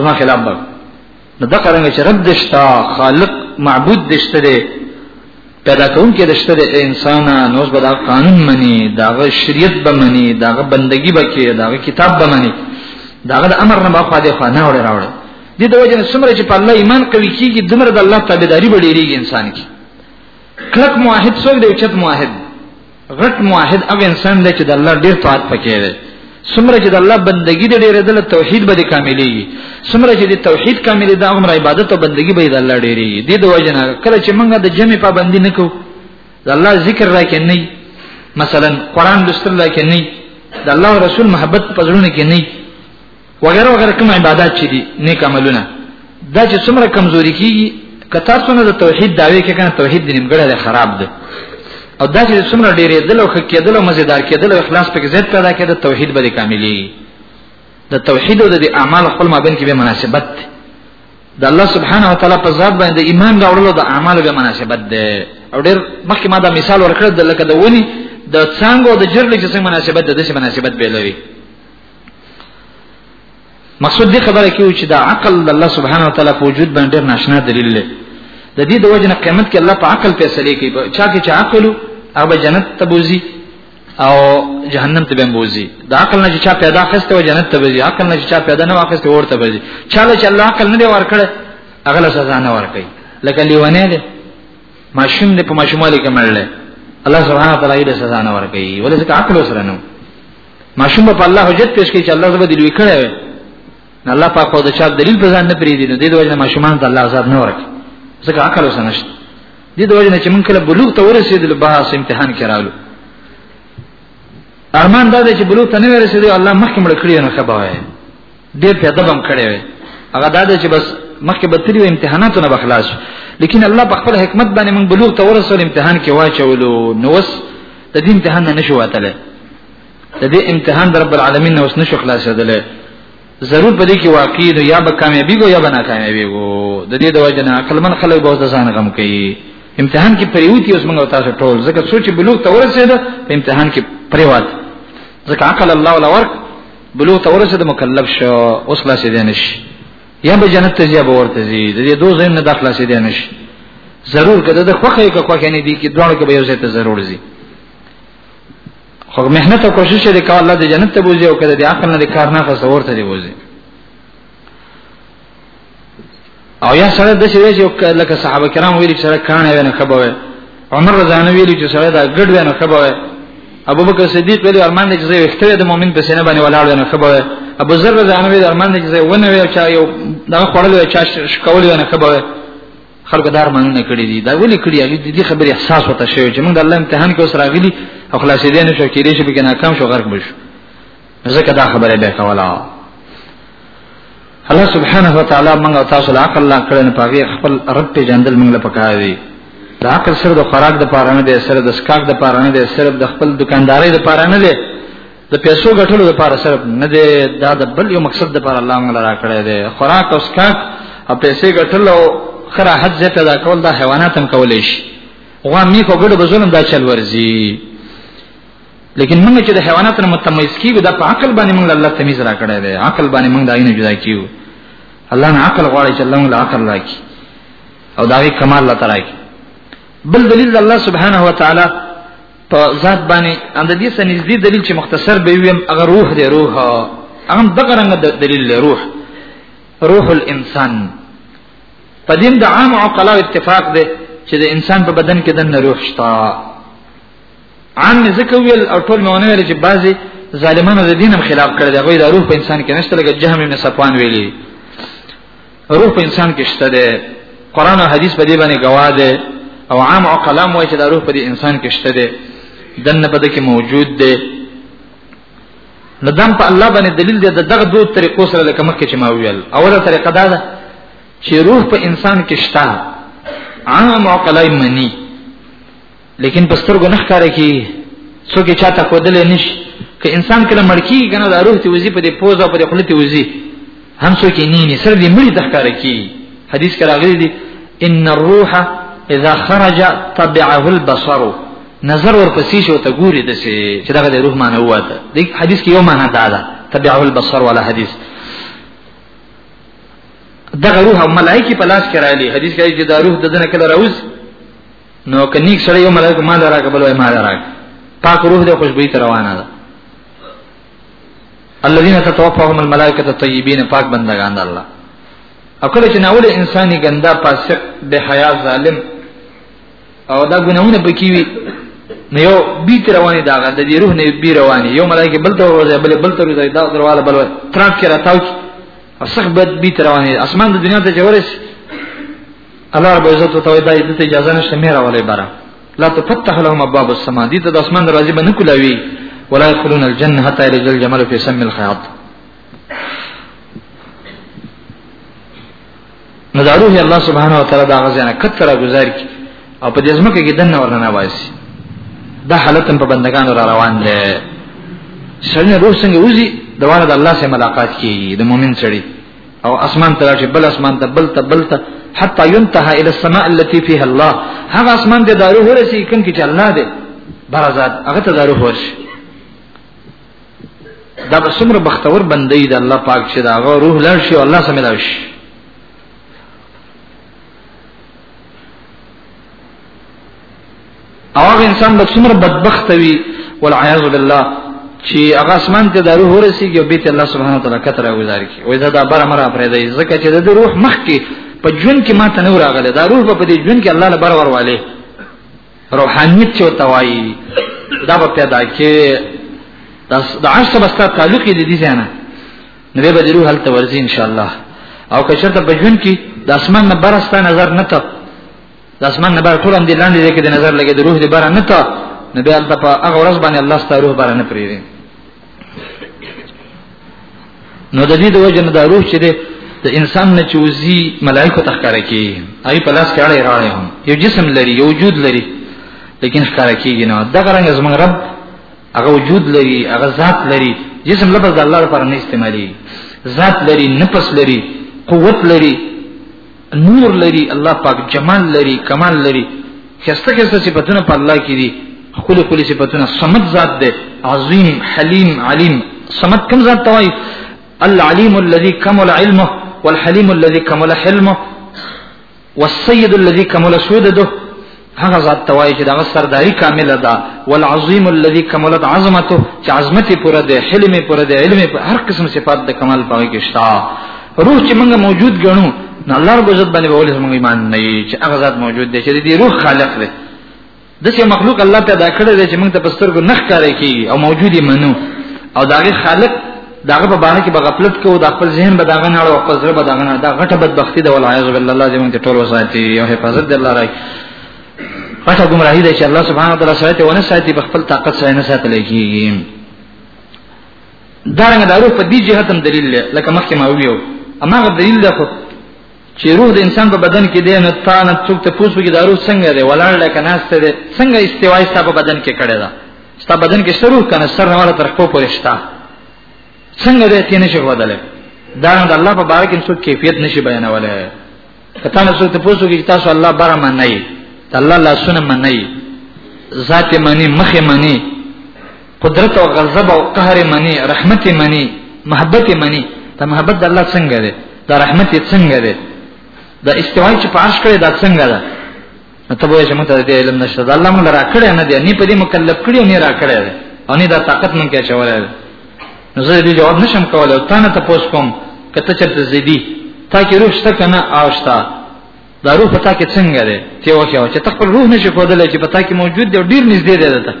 زما خلاف به نو دا څنګه چې رب دشتا خالق معبود دشته دی پیدا کون کې دشته دی انسان نو به دا قانون مني دا شریعت به مني دا بندگی به کې دا کتاب به مني دا د امر نه باخوا دی خو نه وړي راوړي دي د وجه سمره چې په الله ایمان کوي کیږي دمر د الله تابعداري به ډیریږي انسان کې کلک موحد څوک دی چې موحد غټ موحد هغه انسان دی چې د الله ډیر طاعت پکې دی څومره چې د الله بندگی د ډیره د توحید به کاملېږي څومره چې د توحید کاملې د عمر عبادت او بندگی به د الله ډیرې دي د وجنه کله چې موږ د جمع پابندی نه کوو د الله ذکر راکې نه مثلا قران لوستل راکې نه د الله رسول محبت پزړونه کې نه وغیرہ وغیرہ کوم عبادت چې دي نیک عملونه دا چې څومره کمزوري کیږي کته څونه د توحید داوی کې کنه توحید دې نیمګړی خراب ده او دا چې څومره ډېرې دل او خکېدل او مزیدار کېدل او اخلاص پکې زیات پیدا کېده توحید به کاملي د توحید او د اعمال خپل مابین کې به مناسبت ده د الله سبحانه و تعالی په ذات باندې ایمان راوړلو د اعمال به مناسبت ده او ډېر مخکې ما دا مثال ورکړ د لکه د ونی د څنګه او د جرل چې څنګه مناسبت ده د څه مناسبت به لوي مقصود دې خبره کیو چې دا عقل د الله سبحانه و تعالی په وجود باندې ډېر ناشنا دلیل دی د دې د وجنه قیامت کې الله په عقل فیصله کوي چا کې چې عقل هغه جنت ته بوزي او جهنم ته بهم بوزي د عقل نه چې چا پیدا خسته و جنت ته بوزي عقل نه چې چا پیدا نه واخسته ورته بوزي چا چې الله عقل نه دی ورکړ هغه له سزا نه ورکړي لکه لیونه دی ماشوم دې په ماشومالي کې مړل الله سبحانه و تعالی دې سزا نه ورکړي ولې ځکه عقل وسره نه ماشوم په الله حجت پیش کوي چې الله زبر دی لوی کړی وي الله پاک خو د چا دلیل په ځان نه پریدي نو د دې وجه ماشومان ته الله عذاب نه ورکړي ځکه عقل وسه نشته د دې وجه چې مونږ کله بلوغ ته ورسېدل به اس امتحان کړهالو ارمان دا دی چې بلوغ ته نه ورسېدل الله مخکې مړ کړی نو خبره ډیر په ادب هم کړی وي هغه دا دی چې بس مخکې به تری امتحاناتو نه بخلاص لیکن الله په خپل حکمت باندې موږ بلوغ ته ورسول امتحان کې واچولو نو وس د دې امتحان نه نشو وتله د دې امتحان د رب العالمین اوس نشو خلاصېدل ضرور په دې کې واقع دی یا به کامیابی ګو یا به ناکامیابی ګو د دې د وجه نه عقل من خلک به ځان غم کوي امتحان کې پریوتی اوس موږ تاسو ټول ځکه سوچ بلوغ ته ورسېد په امتحان کې پریوات ځکه عقل الله ولا ورک بلوغ ته ورسه د مکلف شو اوس خلاص دي نش یا به جنت ته ځي به ورته ځي د دې دوه زین نه د خلاص دي نش ضرور کده د خوخه یک خوخه نه دي کې دوه کې به یو ځای ته ضرور ځي خو مهنت او کوشش دې کوه الله دې جنت ته بوزي او کده دې عقل نه کار نه خسته ورته دې بوزي او یا سره د شوی چې لکه صحابه کرام ویل چې سره کانه ونه خبره عمر رضانه ویل چې سره دا ګډ ونه خبره ابو بکر صدیق ویل ارمان دې چې وختره د مؤمن په سینه باندې ولاړ ونه خبره ابو ذر رضانه ویل ارمان دې چې ونه ویل چې یو دا خړل وی چې شکول ونه خبره خلق دار مننه کړی دي دا ولي کړی دي دې خبره احساس وته شوی چې موږ د الله امتحان کې اوس راغلي او خلاصې دې نه شو کېږي چې به ناکام شو غرق بشو ځکه دا خبره به کولا الله سبحانه وتعالى موږ تاسو له عقل لا کړن پاغي خپل رب په جندل موږ له پکاوي دا عقل سره د خوراک د پاره نه دی سره د سکاک د پاره نه دی سره د خپل دکانداري د پاره نه دی د پیسو ګټلو د پاره سره نه دی دا د بل یو مقصد د پاره الله موږ را کړی دی خوراک او سکاک او پیسې ګټل او خره حد زه پیدا کول دا حیوانات هم کولای شي غوا می کو ګډ بزولم دا چل ورزي لیکن موږ چې د حیواناتو نه متميز کیږو دا په عقل باندې موږ الله تمیز را کړی دی عقل باندې موږ داینه جدا کیو الله نه عقل غواړي چې الله موږ عقل راکړي او دا وی کمال الله تعالی کی بل دلیل الله سبحانه و تعالی په ذات باندې اند دې سره نږدې دلیل چې مختصر به ویم هغه روح دی روح هغه دغه رنګ دلیل دی روح روح الانسان په دې د عام عقلاو اتفاق دی چې د انسان په بدن کې د روح شته عام نه ځکه ویل او ټول مونږ ویل چې بعضي ظالمانو د دینم خلاف کړی دی هغه د روح په انسان کې نشته لکه جهم ابن صفوان ویلي روح په انسان کې شته دی قران او حدیث په دې باندې گواه دی او عام عقلا مو چې د روح په دې انسان کې شته دی دنه په دې کې موجود دی ندم په الله باندې دلیل دی د دغه دوه طریقو سره لکه مخکې چې ما ویل اوله طریقه دا ده چې روح په انسان کې شته عام عقلا منی لیکن پستر ګناه کار کی څوک چا ته کودل نش که انسان کله مړکی کنه د روح ته وزي په دې پوز او په دې خلته وزي هم څوک نه نه سر دې مړی تخکار کی حدیث کرا غلی دی ان الروح اذا خرج تبعه البصر نظر ورپسې شو ته ګوري د سي چې دغه د روح معنی واته د حدیث کې یو معنی دا ده تبعه البصر ولا حدیث دغه روح ملائکه په لاس کې راځي حدیث کې چې دا روح د دنه کله راوځي نو کنيک سره یو ملک ما درا قبل وای ما درا پاک روح د خوشبوئی تر روانه ده الذين تتوفاهم الملائکه الطيبين پاک بندگان ده الله او کله چې ناول انساني ګنده فاسق به حیا ظالم او دا ګناونه پکې وي نو یو بي تر رواني دا غند دي روح نه بي رواني یو ملایکه بل ته ورځي بل بل ته ورځي دا درواله بل ترات کې راتاو او سخ بد بي تر رواني اسمان د دنیا ته جوړش الله رب عزت وتعالى دا دې اجازه نشته مې راولې بارا لا تفتح لهم ابواب السماء دې ته د اسمان دروازې باندې کولاوي ولا يدخلون الجنه حتى يلج الجمل في سم الخياط نظروه الله سبحانه وتعالى دا غزنه کثر گزار کی او په دې ځمکه کې دنه ورننه وایسي دا حالت په بندگانو را روان دی سړی روح څنګه وځي دوانه د الله سره ملاقات کیږي د مؤمن سړی او اسمان ته راشي بل اسمان ته بل ته بل ته حتى ينتهى الى السماء التي فيها الله هغه اسمان د دارو ورسي کوم کې چې الله دې برزاد هغه ته دارو ورسي دا به څومره بختور بندي د الله پاک چې دا روح لړ شي او الله سمې لړ شي او هغه انسان به څومره بدبخت وي والعیاذ بالله چې هغه اسمان ته د روح ورسیږي او بیت الله سبحانه وتعالى کتر او ذالک او دا د بار امر پرې دی ځکه چې د روح مخ کې په ژوند کې ماته نه راغله دا روح په دې ژوند کې الله له بار ورواله روحانيت چې توایي دا په پیدا کې دا عرش سبستا تعلق دې دي ځنه نو به د روح هلته ورځي ان شاء الله او که چرته په ژوند کې د اسمان نه برستا نظر نه ته د اسمان نه بر ټول هم دي لاندې دي کې د نظر لګي د روح دي بار نه ته نو به هلته په هغه ورځ باندې الله ستاسو روح بار نه پریږي نو د دې د وجه نه د روح چې د انسان نه چوزي ملائکه تخکاره کی ای په لاس کې اړه راړې هم یو جسم لري یو وجود لري لیکن ښکار کیږي نه دا غرنګ زمنګ رب هغه وجود لري هغه ذات لري جسم لفظ د الله لپاره نه استعمالي ذات لري نفس لري قوت لري نور لري الله پاک جمال لري کمال لري خسته خسته صفاتونه په الله کې دي خپل خپل صفاتونه صمد ذات ده عظیم حلیم علیم صمد کوم ذات توای العلیم الذي كمل علمه والحلیم الذي كمل حلمه والسيد الذي كمل سيدته هغه ذات توای چې دغه سرداری کامل ده والعظیم الذي كملت عظمته چې عظمت پوره ده حلم پوره ده علم پر هر قسم صفات د کمال پوي کې شتا روح چې موږ موجود غنو نه الله رب عزت باندې ولې موږ ایمان نه چې هغه ذات موجود دی چې دې روح خالق دی د څه مخلوق الله پیدا کړی دی چې موږ ته پسترګو نخ کاری کیږي او موجودی منو او داغه خالق داغه په باندې کې بغفلت کوو د خپل ذهن به داغه نه او خپل زړه به داغه نه دا غټه بدبختی ده ول عیاذ بالله الله دې موږ ته ټول وساتي او حفاظت دې الله راي غټه گمراهی ده چې الله سبحانه وتعالى سره ته ونه ساتي په خپل طاقت سره نه ساتل کیږي دا رنګ دارو په دې جهت هم دلیل لکه مخکې ما ویو اما غو دلیل ده خو چې روح د انسان په بدن کې دی نو تا نه څوک ته پوښتنه کوي دا روح څنګه دی ولاړ لکه ناشته دی څنګه استوای ستا په بدن کې کړی دا ستا بدن کې سرو کنه سر نه ولا تر خپل پورې شتا څنګه دې تین شي ودلې دا د الله په باره کې څوک کیفیت نشي بیانولای کته نو څوک ته پوښتنه کوي تاسو الله بره من نه الله لا سن من نه ذات منی مخ منی قدرت او غضب او قهر منی رحمت منی محبت منی دا محبت د الله څنګه ده دا رحمت یې څنګه ده دا استوا چې په عرش کړی دا څنګه ده ته به چې مته دې علم نشته دا الله موږ را کړی نه دی نه په دې مکلف کړی نه را کړی دی او نه دا طاقت مونږ کې چولای نو زه دې جواب نشم کولای او تا نه تاسو کوم کته چرته زیدی تا کې روح شته کنه آشتا دا روح پتا کې څنګه دی چې وکه او چې تخپل روح نشي کولای چې پتا کې موجود دی ډیر نږدې دی دته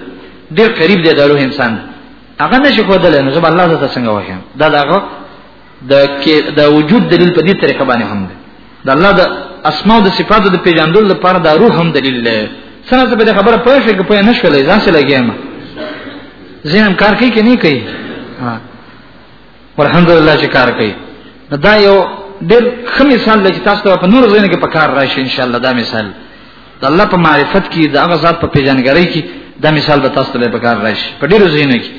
ډیر قریب دی د روح انسان هغه نشي کولای نو زب الله ته څنګه وکه دا داغه د کې د وجود دلیل په دې طریقه باندې هم دی د الله د اسماء او د صفاتو د پیژندلو لپاره دا روح هم دلیل دی څنګه ته به خبره پوه شې په نه شولې ځان سره لګیم زینم کار کوي کې نه کوي ها الحمدلله چې کار کوي دا یو ډېر ښه مثال دی چې تاسو ته په نور ځای کې په کار راشي ان شاء الله دا مثال د الله په معرفت کې د هغه ذات په پیژنګرۍ کې دا مثال به تاسو ته په کار راشي په ډېر ځای کې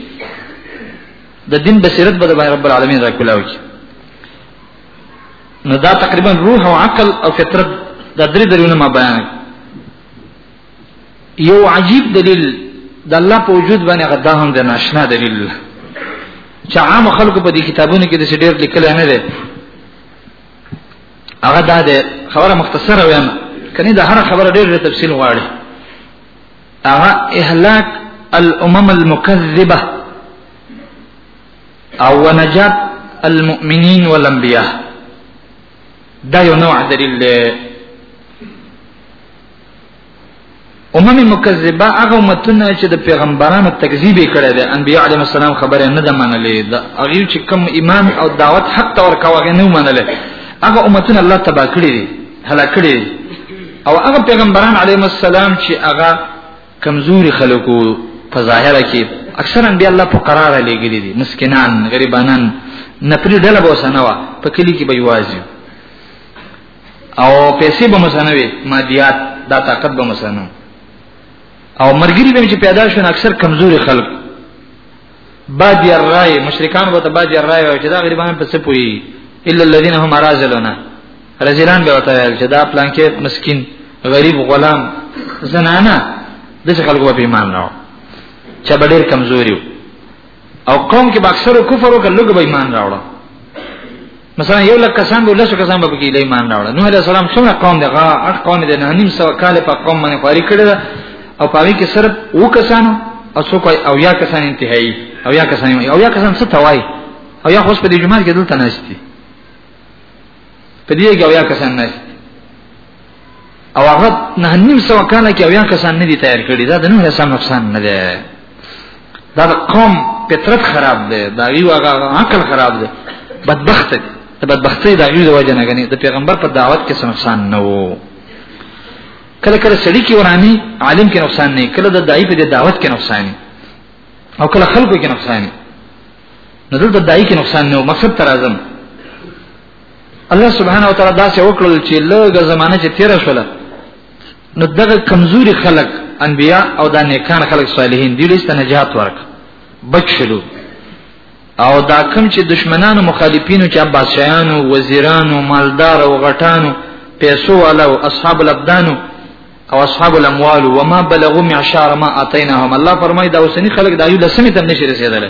د دین بصیرت به د رب العالمین راکولاو کې نو دا تقریبا روح او عقل او فطرت د درې درونه ما بیان یو عجیب دلیل د الله په وجود باندې غدا هم د ناشنا دلیل چې عام خلکو په دې کتابونو کې د ډېر لیکل نه دي هغه دا ده خبره مختصره وایم کني دا هر خبره ډېر تفصیل غواړي هغه اهلاك الامم المكذبه او نجات المؤمنين والانبياء دا یو نوع دلیل دی امم مکذبه هغه متونه چې د پیغمبرانو تکذیب کړي دي انبیاء علیهم السلام خبره نه ده منلې دا هغه چې کوم ایمان او دعوت حق تور کاوه نه منلې هغه امتونه الله تبا کړی دي هلاک کړی او هغه پیغمبران علیهم السلام چې هغه کمزوري خلکو په ظاهر کې اکثرا بیا الله په قرار لګیلي دي مسکینان غریبانان نه پرې ډله به وسنوا په کلی کې به یوازي او پیسې به مسنوي مادیات دا طاقت به مسنو او مرګري به چې پیدا شون اکثر کمزوري خلک بادی الرای مشرکان وته بادی الرای وای چې دا غریبان په څه پوي الا الذين هم راجلون رجلان به وته ویل چې دا پلان کې مسكين غریب غلام زنانه د خلکو په ایمان راو چې ډېر کمزوري او قوم کې اکثر کفر او کله لږ به ایمان راوړل مثلا یو لک کسان به لاسو کسان به کې ایمان راوړل نو علی السلام څومره قوم دغه اټ قوم دې نه نیم سو کال په قوم باندې خواري کړی او پاره کې صرف و کسانو او څو کوي او یا کسان انتهایی او یا کسان او یا کسان څه توای او یا خوش په دې جمعه کې دلته ناشتي په دې کې او یا کسان ناشتي او هغه نه نیم سو کاله کې اویا کسان نه دي تیار کړي دا د نوح سم نقصان نه دی دا د قوم فطرت خراب دی دا یو هغه عقل خراب دی بدبخت دی د بدبختی دا یو د وجه نه غني د پیغمبر په دعوت کې سم نقصان نه وو کله کله سړی کې ورانی عالم کې نقصان نه کله د دای په دعوت کې نقصان او کله خلکو کې نقصان نه دلته دای کې نقصان نه مقصد تر اعظم الله سبحانه و تعالی داسې وکړل چې لږه زمانه چې تیر شول نو دغه کمزوري خلک انبیا او د نیکان خلک صالحین دی لسته نجات ورک بچ شلو او دا کم چې دشمنانو مخالفینو چې عباسیانو وزیرانو مالدار او غټانو پیسو والا او اصحاب الابدانو او اصحاب الاموال وما بلغوا معشار ما اتيناهم الله فرمای دا اوسنی خلک دا یو لسمه تم نشي رسیدل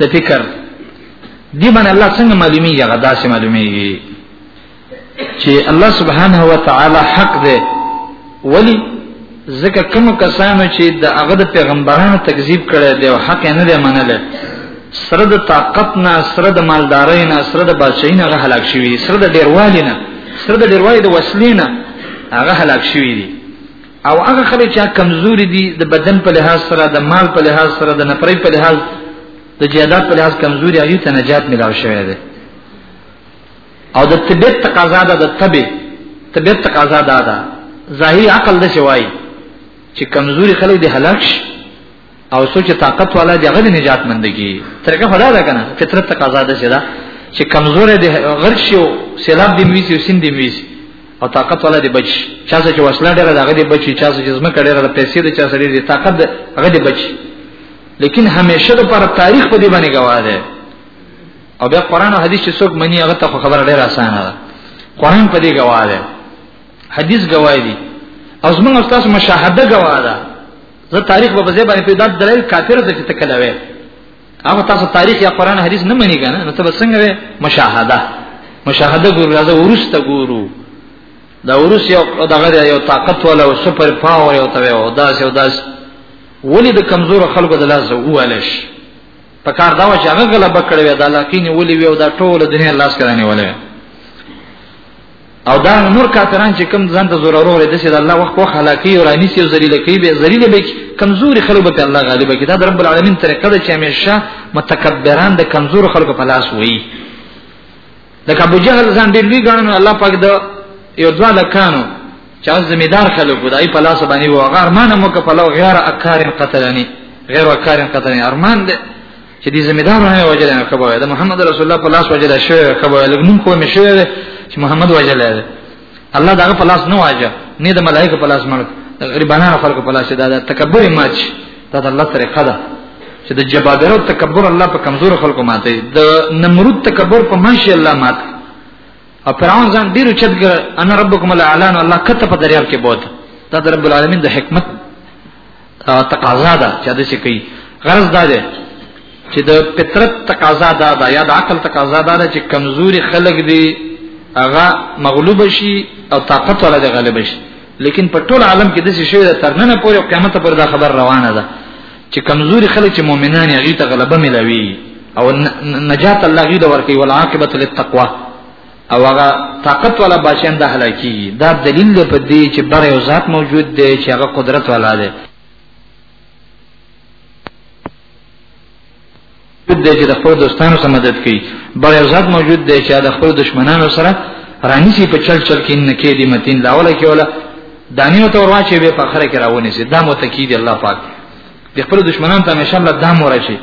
د فکر دی باندې الله څنګه معلومیږي هغه داسې معلومیږي چې الله سبحانه و تعالی حق دی ولی ځکه کوم کسانو چې د هغه د پیغمبرانو تکذیب کړي دی او حق نه دی منل سره د طاقت نه سره د مالدارۍ نه سره د بادشاہي نه هغه هلاک شوی سره د ډیروالي نه سره د ډیروالي د وسلې نه هغه هلاک شوی دی او هغه خلک چې کمزوري دي د بدن په لحاظ سره د مال په لحاظ سره د نفرې په لحاظ د جیادات په لحاظ کمزوري هغه ته نجات ملاو شوی دی او د طبيعت تقاضا ده د طبيعت طبيعت تقاضا ده ظاهري عقل د شوی چې کمزوري خلک د هلاک شي او سوچ طاقت والا دی غد نجات مند کی ترګه خدا ده کنه فطرت تقاضا ده شدا چې کمزور دی غرق شي او سیلاب دی میسی او سیند دی میسی او طاقت والا دی بچ چا څه چې وسله ډیره ده غدي بچ چا څه چې زما کډه ده پیسې ده چا سره دی طاقت ده غدي بچ لیکن همیشه د پر تاریخ په دی باندې گواه ده او بیا قران او حدیث چې څوک مني هغه ته خبره ډیره اسانه ده قران په دی گواه ده حدیث گواه دی او زمونږ استاد مشاهده گواه ده زه تاریخ په ځای باندې پیدا دلایل کافر ته چې تکله وې هغه تاسو تاریخ یا قران حدیث نه منی کنه نو ته څنګه وې مشاهده مشاهده ګورو راځه ورسته ګورو دا ورس یو دغه یو طاقت ولا او سپر پاور یو ته او داس او داس ولې د کمزور خلکو د لاس ووالش په کار دا و چې هغه غلبه کړې وې دا لکه نه ولې وې او دا ټول دنیا لاس کرانه ولې او دا نور کافران چې کم ځان ته زور اورور دي چې د الله وخت وخت هلاکی او رانی سی او ذلیل کوي به ذلیل به کمزوري خلک به الله غالب کی دا رب العالمین طریقه ده چې همیشه متکبران د کمزور خلکو په لاس وي لکه ابو جهل ځان ډیر لوی ګڼنو الله پاک دا یو دوا لکانو چې از زمیدار خلک ودای په لاس باندې و غار مانه مو کپلو غیر اکارن قتلنی غیر اکارن قتلنی ارمان ده چې دې زمیدار نه وجل نه کبه ده محمد رسول الله په لاس وجل شوی کبه لګنوم خو مې شوی ده چې محمد وجل ده الله دغه په لاس نه واجه نه د ملائکه په لاس مړ غریبانه خلکو په لاس ده تکبر مچ دا د الله طریقه ده چې د جبابره او تکبر الله په کمزور خلکو ماته د نمرود تکبر په منشي الله مات او فرعون ځان ډیر چت ګر انا ربکم الاعلان الله کته په دریاب کې بوت دا د رب العالمین د حکمت تقاضا ده چې دا څه کوي غرض دا ده چې د فطرت تقاضا دا ده یا د عقل تقاضا دا ده چې کمزوري خلک دي هغه مغلوب شي او طاقت ولا دي غالب شي لیکن په ټول عالم کې د څه شی ده ترنه پورې قیامت پر دا خبر روانه ده چې کمزوري خلک چې مؤمنان یې غي ته غلبه ملوي او نجات الله غي د ورکی ول عاقبت للتقوا او هغه طاقت والا بادشاہ د هلاکی دا دلیل دی په دې چې بر یو ذات موجود دی چې هغه قدرت والا دی موجود دی چې د خپل دوستانو سره مدد کوي بر یو ذات موجود دی چې د خپل دشمنانو سره رانیسی په چل چل کې نه کې دی متین لاوله کې ولا دانیو ته ورواچې به په خره کې راونی سي دا متکی دی الله پاک د خپل دشمنانو ته همیشه الله دام ورشي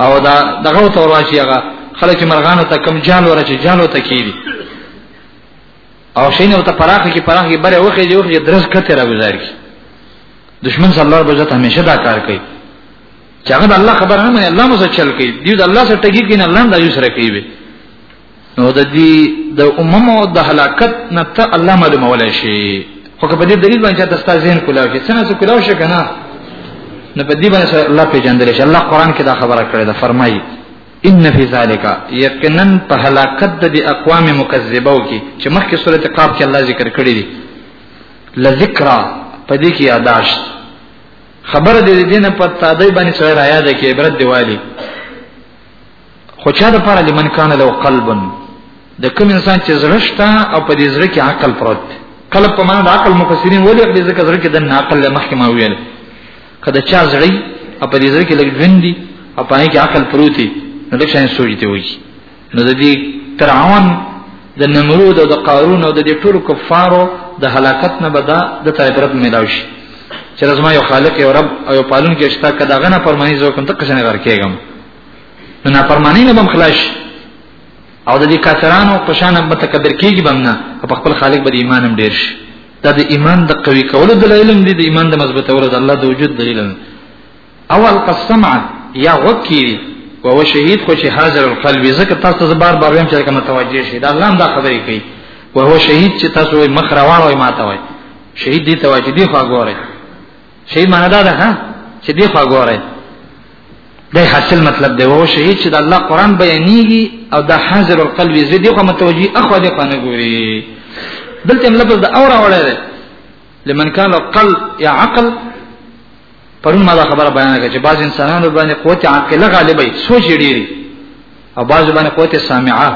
او دا دغه تور واچي هغه خلک مرغانو ته کم جال ورچې جالو ته کیدي او شین او ته پراخه کې پراخه کې بره وخه دی وخه درس کته را گزار کی دشمن صلی الله علیه وسلم همیشه دا کار کوي چې هغه الله خبر نه مې الله مو سره چل کوي دی الله سره ټګي کین الله دا یو سره کوي نو د دې د امم او د هلاکت نه ته الله معلومولای شي خو په دې دلیل باندې چې تاسو ذهن کولاو شي څنګه څه کولاو شي کنه نو په دې باندې الله پیژندل شي الله قران کې دا خبره کړې ده فرمایي ان فی ذالک یقینا په هلاکت د اقوام مکذبو کې چې مخکې سورته قاف کې الله ذکر کړی دی لذکر په دې کې یاداشت خبر دې دې نه په تادې باندې سره را یاد کې عبرت دیوالی خو چا د پاره لمن کان لو قلب د کوم انسان چې زړشتا او په دې زړه کې عقل پروت قلب په معنا د عقل مفسرین ولې په دې ځکه زړه کې د عقل له مخکې ما ویل کله چا زړی او په دې زړه کې لګ ژوندۍ او په کې عقل پروتي نو لکه څنګه سوچ دی وایي نو د دې ترعون د نمرود او د قارون او د دې ټولو کفارو د هلاکت نه بدا د تعبرت ملاو شي چې زما یو خالق یو رب او یو پالون کې شتا کدا غنه پرمانی زو کوم ته قسم غر کېږم نو نه پرمانی نه بم خلاص او د دې کافرانو په شان به تکبر کېږي بم نه په خپل خالق به ایمان هم ډیر شي دا د ایمان د قوي کولو دلایل دي د ایمان د مضبوطولو د الله د وجود دلیل دی او القسمع یا غوکی او هو شهید خو چې حاضر القلب زکه تاسو ته بار بار ویم چې کوم توجه شي دا الله دا خبرې کوي او هو شهید چې تاسو یې مخ راوړوي ماته وای شهید دې توجه دی خو غوړې شهید معنا دا ده ها چې دی خو غوړې دا حاصل مطلب دی او شهید چې د الله قران بیانېږي او دا حاضر القلب زه دې خو متوجي اخو دې خو نه ګوري دلته لفظ د اور اورل لمن کان قلب یا عقل پرون ما دا خبره بیان کړه چې بعض انسانانو باندې قوت عاقله غالبه وي سوچ ډیری او بعض باندې قوت سامعه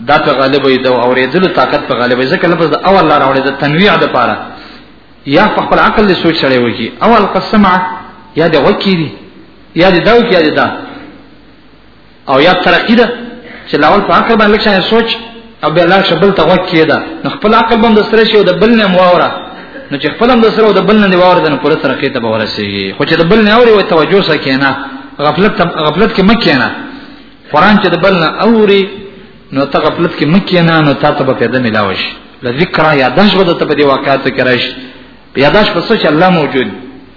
دا په غالبه وي د اوریدلو طاقت په غالبه وي ځکه لفظ د اول لار اورید د تنویع د پاره یا په خپل عقل له سوچ سره وږي اول قسمه یا د وکیری یا د داو کې یا د دا او یا ترقی ده چې لاول په عقل باندې لکه سوچ او بیا لاړ شبل ته وک کیدا نو خپل عقل باندې سره شي او د بل نه مواوره نو چې خپل باندې سره او د بل نه دیوار دنه پر سره کېته به ورسیږي خو چې د بل نه اوري او توجه سکینه غفلت غفلت کې مکینه قران چې د بل نه اوري نو ته غفلت کې مکینه نو تاسو به پیدا ملاوي لذکر یا دښغه د تبدی واقعاتو کې راشي یاداش په سوچ الله موجود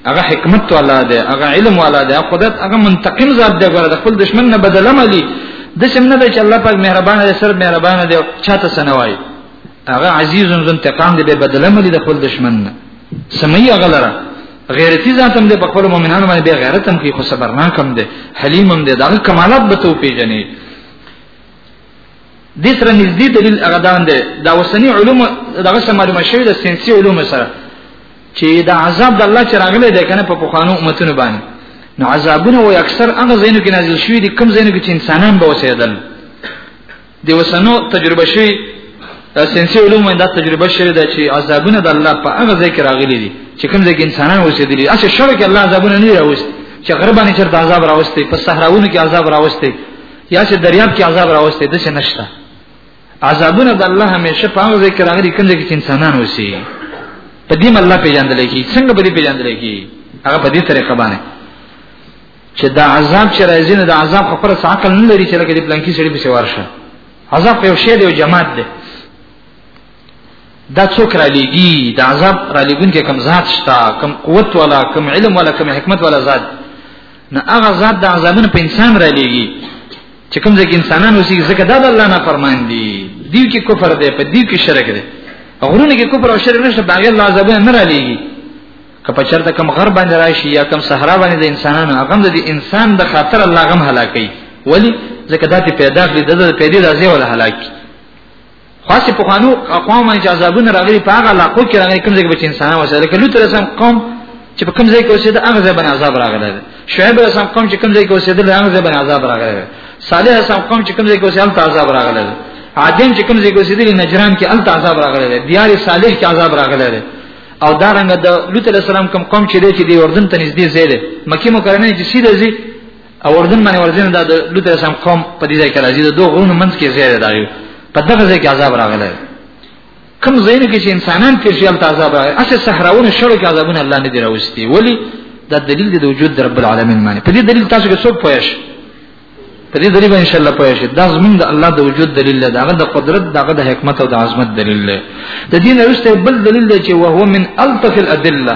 هغه حکمت والا دی هغه علم والا دی خدای هغه منتقم ذات دی ګره د خپل دشمن نه بدل عملی د سم نه دی چې الله پاک مهربان دی سر مهربان دی چاته سنوي هغه عزیز زم انتقام دی به بدل عملی د خپل دشمن نه سمي غلره غیرتی ذاتم دی په خپل مؤمنانو باندې به غیرتم کې خو صبرناکم دی حلیمم دی دا کمالات به تو پیژنې دې سره نږدې دلیل هغه دان دی دا وسنی علوم دغه سم معلومه شوی د سنسي علوم سره چې دا عذاب د الله چې راغلی دی کنه په پخوانو امتونو باندې نو عذابونه وای اکثر هغه زینو کې نازل شوی دي کم زینو کې چې انسانان به وسیدل دی وسنو تجربه شوی دا سنسي علوم دا تجربه شوی دا چې عذابونه د الله په هغه ځای کې راغلي دي چې کوم ځای کې انسانان اوسېدلي اصل شرک الله عذابونه نه راوست چې غربانه چرته عذاب راوستي په صحراونو کې عذاب راوستي یا چې دریاب کې عذاب راوستي د څه نشته عذابونه د الله همیشه په هغه ځای کې راغلي کوم ځای کې انسانان وسی په دې الله پیژندل کی څنګه په دې پیژندل کی هغه په دې طریقه باندې چې دا عذاب چې راځي نه دا عذاب خبره څه عقل نه لري چې لکه دې پلان کې سړي به سوار شه عذاب یو شی دی او جماعت دی دا څوک را لېږي د عذاب را لېږونکي کم ذات شته کم قوت ولا کم علم ولا کم حکمت ولا ذات نه هغه ذات د عذابونو په انسان را لېږي چې کوم ځکه انسانان اوسې ځکه دا د الله نه فرمان دي دیو کې کفر دی په دیو کې شرک دی غرونه کې کفر او شرک نشته باغ الله عذاب نه را لېږي که په چرته کم غر باندې راشي یا کم صحرا باندې د انسانانو هغه د انسان د خاطر الله غم هلاکي ولی ځکه دا پیدا کړی د پیدا راځي ولا هلاکي خاصه په قانون اقوام باندې عذابونه راغلي په هغه علاقو کې راغلي کوم ځای کې انسانان وسره کله تر سم قوم چې په کوم ځای کې اوسېده هغه ځای باندې عذاب راغلی دی شعیب علیه السلام قوم چې کوم ځای کې اوسېدل هغه ځای باندې عذاب راغلی دی صالح علیه السلام قوم چې کوم ځای کې اوسېدل هلته عذاب راغلی دی عادم چې کوم ځای کې اوسېدل نجران کې هلته عذاب راغلی دی دیار صالح کې عذاب راغلی دی او دا رنګ د لوط علیه السلام کوم قوم چې دی چې دی اردن ته نږدې ځای دی مکه مکرمه چې سیده ځي او اردن باندې ورځین دا د لوط علیه السلام قوم په دې ځای کې راځي د دوه غرونو منځ کې زیاده دا یو په دغه ځای کې عذاب راغلی کوم ځای کې چې انسانان تیر شي هلته عذاب راغلی اسه صحراونه شړو کې عذابونه الله نه دی راوستي ولی دا دلیل دی د وجود رب العالمین باندې په دې دلیل تاسو کې څوک پوهیږئ په دې دلیل ان شاء الله پوه شي دا زمونږ د الله د وجود دلیل دی دا د قدرت دا د حکمت او د عظمت دلیل دی د دین وروسته بل دلیل دی چې وهو من الطف الادله